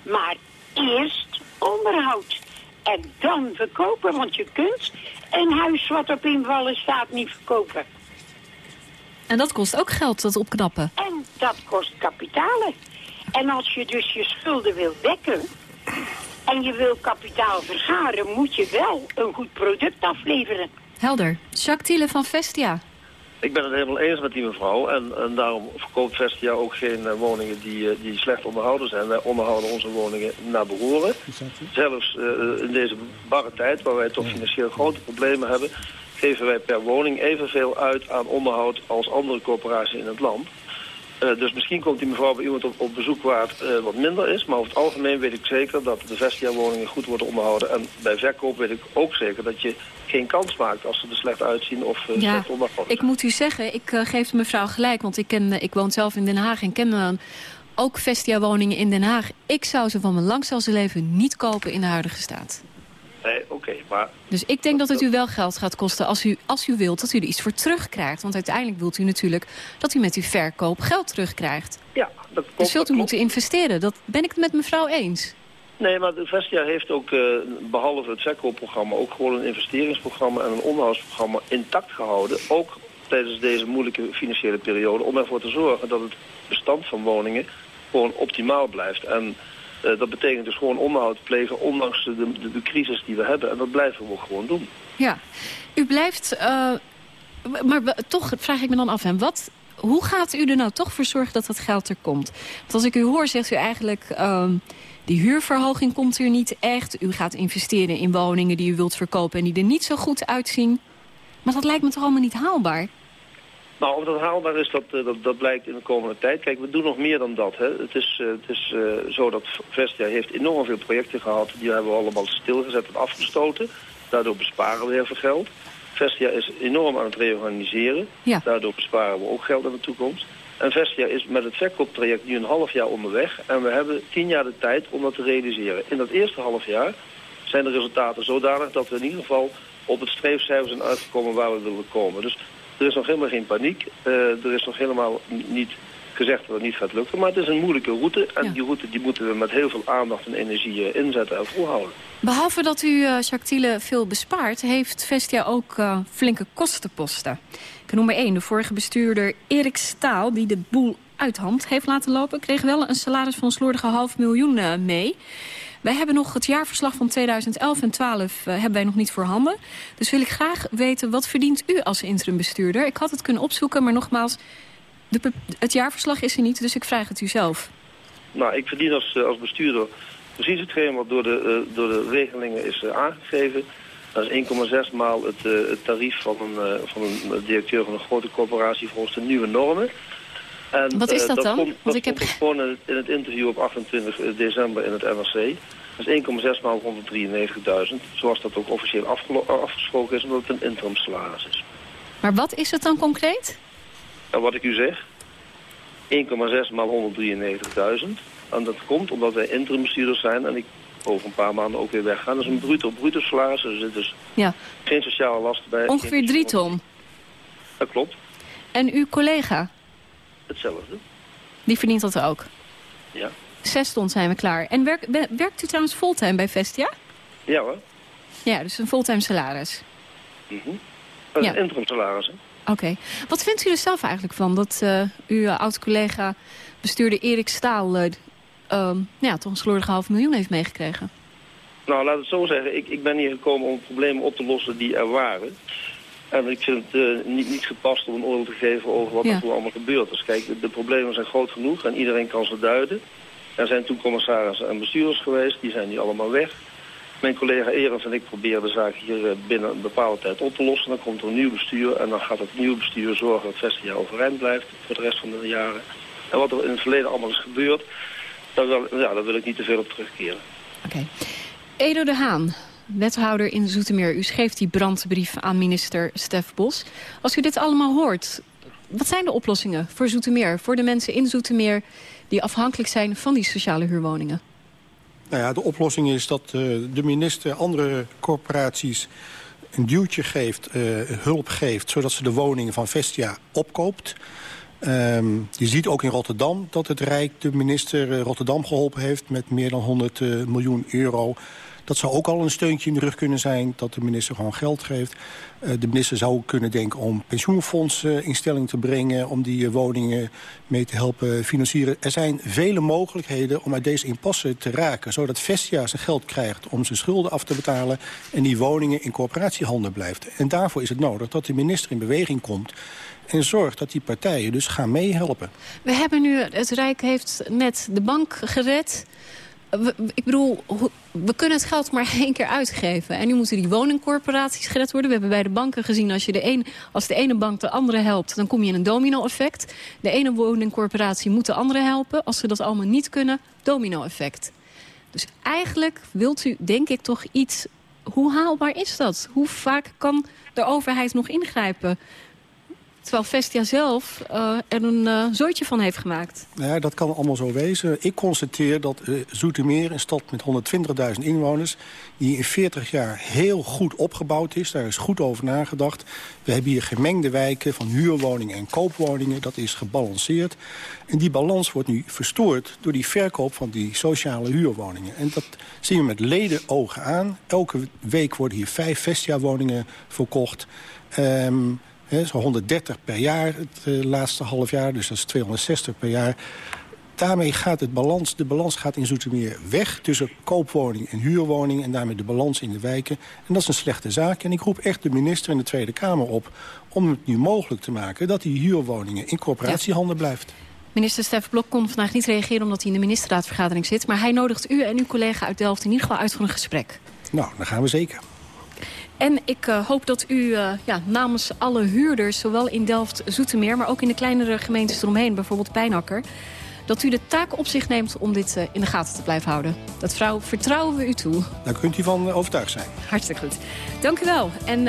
maar eerst onderhoud. En dan verkopen, want je kunt een huis wat op invallen staat niet verkopen. En dat kost ook geld, dat opknappen. En dat kost kapitalen. En als je dus je schulden wil dekken en je wil kapitaal vergaren, moet je wel een goed product afleveren. Helder. Jacques Thiele van Vestia. Ik ben het helemaal eens met die mevrouw. En, en daarom verkoopt Vestia ook geen eh, woningen die, eh, die slecht onderhouden zijn. Wij onderhouden onze woningen naar behoren. Zelfs eh, in deze barre tijd, waar wij toch financieel grote problemen hebben... geven wij per woning evenveel uit aan onderhoud als andere corporaties in het land. Eh, dus misschien komt die mevrouw bij iemand op, op bezoek waar het eh, wat minder is. Maar over het algemeen weet ik zeker dat de Vestia-woningen goed worden onderhouden. En bij verkoop weet ik ook zeker dat je geen kans maakt als ze er slecht uitzien of uh, Ja, slecht onderhouden. ik moet u zeggen, ik eh, geef de mevrouw gelijk. Want ik, ken, ik woon zelf in Den Haag en ken dan ook Vestia-woningen in Den Haag. Ik zou ze van mijn langste leven niet kopen in de huidige staat. Nee, oké, maar Dus ik denk dat het u wel geld gaat kosten als u, als u wilt dat u er iets voor terugkrijgt. Want uiteindelijk wilt u natuurlijk dat u met uw verkoop geld terugkrijgt. Ja, dat klopt. Dus zult u moeten investeren. Dat ben ik het met mevrouw eens. Nee, maar de Vestia heeft ook, eh, behalve het verkoopprogramma, ook gewoon een investeringsprogramma en een onderhoudsprogramma intact gehouden. Ook tijdens deze moeilijke financiële periode, om ervoor te zorgen dat het bestand van woningen gewoon optimaal blijft. En eh, dat betekent dus gewoon onderhoud plegen, ondanks de, de, crisis die we hebben. En dat blijven we gewoon doen. Ja, u blijft... eh, maar toch vraag ik me dan af, hè, wat, hoe gaat u er nou toch voor zorgen dat dat geld er komt? Want als ik u hoor, zegt u eigenlijk... ehm, die huurverhoging komt er niet echt. U gaat investeren in woningen die u wilt verkopen... en die er niet zo goed uitzien. Maar dat lijkt me toch allemaal niet haalbaar? Nou, of dat haalbaar is, dat, eh, dat, dat blijkt in de komende tijd. Kijk, we doen nog meer dan dat. Hè. Het is, eh, het is eh, zo dat Vestia heeft enorm veel projecten gehad. Die hebben we allemaal stilgezet en afgestoten. Daardoor besparen we heel veel geld. Vestia is enorm aan het reorganiseren. Ja. Daardoor besparen we ook geld in de toekomst. En Vestia is met het verkooptraject nu een half jaar onderweg. En we hebben tien jaar de tijd om dat te realiseren. In dat eerste half jaar zijn de resultaten zodanig dat we in ieder geval op het streefcijfer zijn uitgekomen waar we willen komen. Dus er is nog helemaal geen paniek. Eh, er is nog helemaal niet gezegd dat het niet gaat lukken. Maar het is een moeilijke route. En die route die moeten we met heel veel aandacht en energie eh, inzetten en volhouden. Behalve dat u, Jacques Thiele, veel bespaart... heeft Vestia ook flinke kostenposten. Ik noem maar één. De vorige bestuurder Erik Staal, die de boel uit hand heeft laten lopen... kreeg wel een salaris van slordige half miljoen mee. Wij hebben nog het jaarverslag van 2011 en 12 eh, hebben wij nog niet voorhanden. Dus wil ik graag weten, wat verdient u als interimbestuurder? Ik had het kunnen opzoeken, maar nogmaals... De, het jaarverslag is er niet, dus ik vraag het u zelf. Nou, ik verdien als, eh, als bestuurder precies hetgeen wat door de, eh, door de regelingen is aangegeven. Dat is 1,6 maal het, het tarief van een, van een directeur van een grote corporatie volgens de nieuwe normen. En, Wat is eh, dat dan? Komt, Want dat ik heb- gewoon in het, in het interview op 28 december in het NRC. Dat is 1,6 maal 193.000. Zoals dat ook officieel afgelo- afgesproken is, omdat het een interimsalaris is. Maar wat is het dan concreet? En wat ik u zeg, 1,6 maal 193.000. En dat komt omdat wij interimbestuurders zijn en ik over een paar maanden ook weer wegga. Dat is een bruto, bruto salaris, dus er zit dus Ja, geen sociale lasten bij. ongeveer drie ton. Dat klopt, En uw collega, hetzelfde. die verdient dat ook. Ja, Zes ton zijn we klaar. En werk- werkt u trouwens fulltime bij Vestia? ja hoor. Ja, dus een fulltime salaris. Mhm. Ja. een interimsalaris. hè. Oké. Wat vindt u er zelf eigenlijk van dat eh, uw oud-collega bestuurder Erik Staal... eh, ehm, ja, toch een slordige half miljoen heeft meegekregen? Nou, laat het zo zeggen. Ik, ik ben hier gekomen om problemen op te lossen die er waren. En ik vind het eh, niet, niet gepast om een oordeel te geven over wat Ja. er toen allemaal gebeurd is. Kijk, de, de problemen zijn groot genoeg en iedereen kan ze duiden. Er zijn toen commissarissen en bestuurders geweest, die zijn nu allemaal weg. Mijn collega Erens en ik proberen de zaak hier eh, binnen een bepaalde tijd op te lossen. Dan komt er een nieuw bestuur en dan gaat het nieuwe bestuur zorgen dat het Vestia overeind blijft voor de rest van de jaren. En wat er in het verleden allemaal is gebeurd, daar wil, ja, daar wil ik niet te veel op terugkeren. Oké. Edo de Haan, wethouder in Zoetermeer. U schreef die brandbrief aan minister Stef Bos. Als u dit allemaal hoort, wat zijn de oplossingen voor Zoetermeer? Voor de mensen in Zoetermeer die afhankelijk zijn van die sociale huurwoningen? Nou ja, de oplossing is dat uh, de minister andere corporaties een duwtje geeft, uh, hulp geeft... zodat ze de woningen van Vestia opkoopt. Um, je ziet ook in Rotterdam dat het Rijk de minister uh, Rotterdam geholpen heeft... met meer dan 100 miljoen euro dat zou ook al een steuntje in de rug kunnen zijn, dat de minister gewoon geld geeft. Uh, de minister zou kunnen denken om pensioenfondsen in stelling te brengen... om die uh, woningen mee te helpen financieren. Er zijn vele mogelijkheden om uit deze impasse te raken... zodat Vestia zijn geld krijgt om zijn schulden af te betalen... en die woningen in corporatiehanden blijft. En daarvoor is het nodig dat de minister in beweging komt en zorgt dat die partijen dus gaan meehelpen. We hebben nu, het Rijk heeft net de bank gered ik bedoel, we kunnen het geld maar één keer uitgeven. En nu moeten die woningcorporaties gered worden. We hebben bij de banken gezien, als, je de een, als de ene bank de andere helpt... dan kom je in een domino-effect. De ene woningcorporatie moet de andere helpen. Als ze dat allemaal niet kunnen, domino-effect. Dus eigenlijk wilt u, denk ik, toch iets... Hoe haalbaar is dat? Hoe vaak kan de overheid nog ingrijpen? Terwijl Vestia zelf uh, er een uh, van heeft gemaakt. Ja, dat kan allemaal zo wezen. Ik constateer dat uh, Zoetermeer, een stad met 120.000 inwoners... die in 40 jaar heel goed opgebouwd is. Daar is goed over nagedacht. We hebben hier gemengde wijken van huurwoningen en koopwoningen. Dat is gebalanceerd. En die balans wordt nu verstoord door die verkoop van die sociale huurwoningen. En dat zien we met leden ogen aan. Elke week worden hier vijf Vestia-woningen verkocht... Um, Zo'n 130 per jaar het uh, laatste half jaar, dus dat is 260 per jaar. Daarmee gaat het balans, de balans gaat in Zoetermeer weg tussen koopwoning en huurwoning... en daarmee de balans in de wijken. En dat is een slechte zaak. En ik roep echt de minister in de Tweede Kamer op... om het nu mogelijk te maken dat die huurwoningen in corporatiehanden blijft. Minister Stef Blok kon vandaag niet reageren omdat hij in de ministerraadvergadering zit. Maar hij nodigt u en uw collega uit Delft in ieder geval uit voor een gesprek. Nou, dan gaan we zeker. En ik uh, hoop dat u uh, ja, namens alle huurders, zowel in Delft-Zoetermeer... maar ook in de kleinere gemeentes eromheen, bijvoorbeeld Pijnakker... dat u de taak op zich neemt om dit uh, in de gaten te blijven houden. Dat vrouw, vertrouwen we u toe. Daar kunt u van overtuigd zijn. Hartstikke goed. Dank u wel. En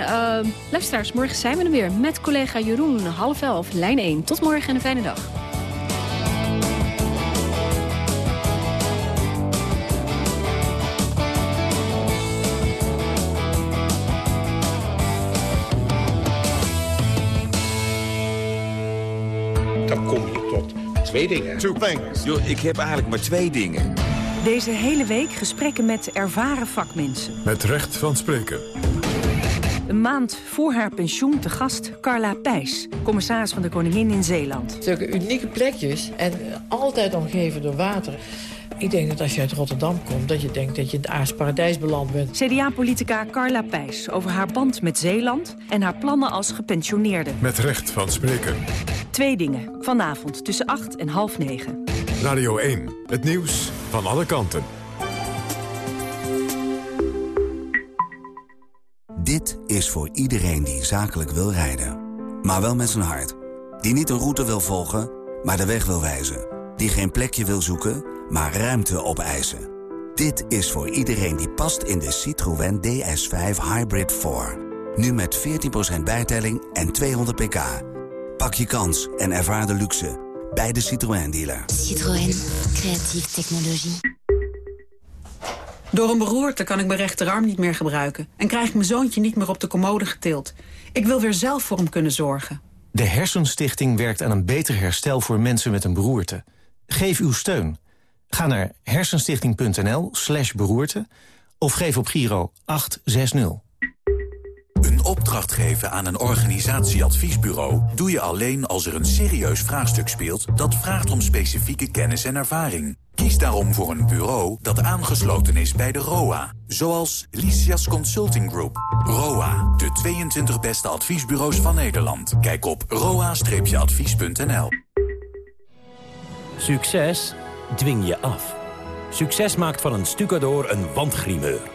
luisteraars, morgen zijn we er weer met collega Jeroen, half elf, lijn 1. Tot morgen en een fijne dag. Twee dingen. Two things. Yo, ik heb eigenlijk maar twee dingen. Deze hele week gesprekken met ervaren vakmensen. Met recht van spreken. Een maand voor haar pensioen te gast Carla Pijs, commissaris van de Koningin in Zeeland. Zulke unieke plekjes en altijd omgeven door water. Ik denk dat als je uit Rotterdam komt, dat je denkt dat je in het Aarsparadijs beland bent. CDA-politica Carla Pijs over haar band met Zeeland en haar plannen als gepensioneerde. Met recht van spreken. Twee dingen, vanavond tussen 8 en half 9. Radio 1, het nieuws van alle kanten. Dit is voor iedereen die zakelijk wil rijden. Maar wel met zijn hart. Die niet een route wil volgen, maar de weg wil wijzen. Die geen plekje wil zoeken maar ruimte opeisen. Dit is voor iedereen die past in de Citroën DS5 Hybrid 4. Nu met 14% bijtelling en 200 pk. Pak je kans en ervaar de luxe bij de Citroën dealer. Citroën, creatieve technologie. Door een beroerte kan ik mijn rechterarm niet meer gebruiken... en krijg ik mijn zoontje niet meer op de commode getild. Ik wil weer zelf voor hem kunnen zorgen. De Hersenstichting werkt aan een beter herstel voor mensen met een beroerte. Geef uw steun. Ga naar hersenstichting.nl slash beroerte of geef op Giro 860. Opdracht geven aan een organisatieadviesbureau... doe je alleen als er een serieus vraagstuk speelt... dat vraagt om specifieke kennis en ervaring. Kies daarom voor een bureau dat aangesloten is bij de ROA. Zoals Lysias Consulting Group. ROA, de 22 beste adviesbureaus van Nederland. Kijk op roa-advies.nl. Succes dwing je af. Succes maakt van een stucador een wandgrimeur.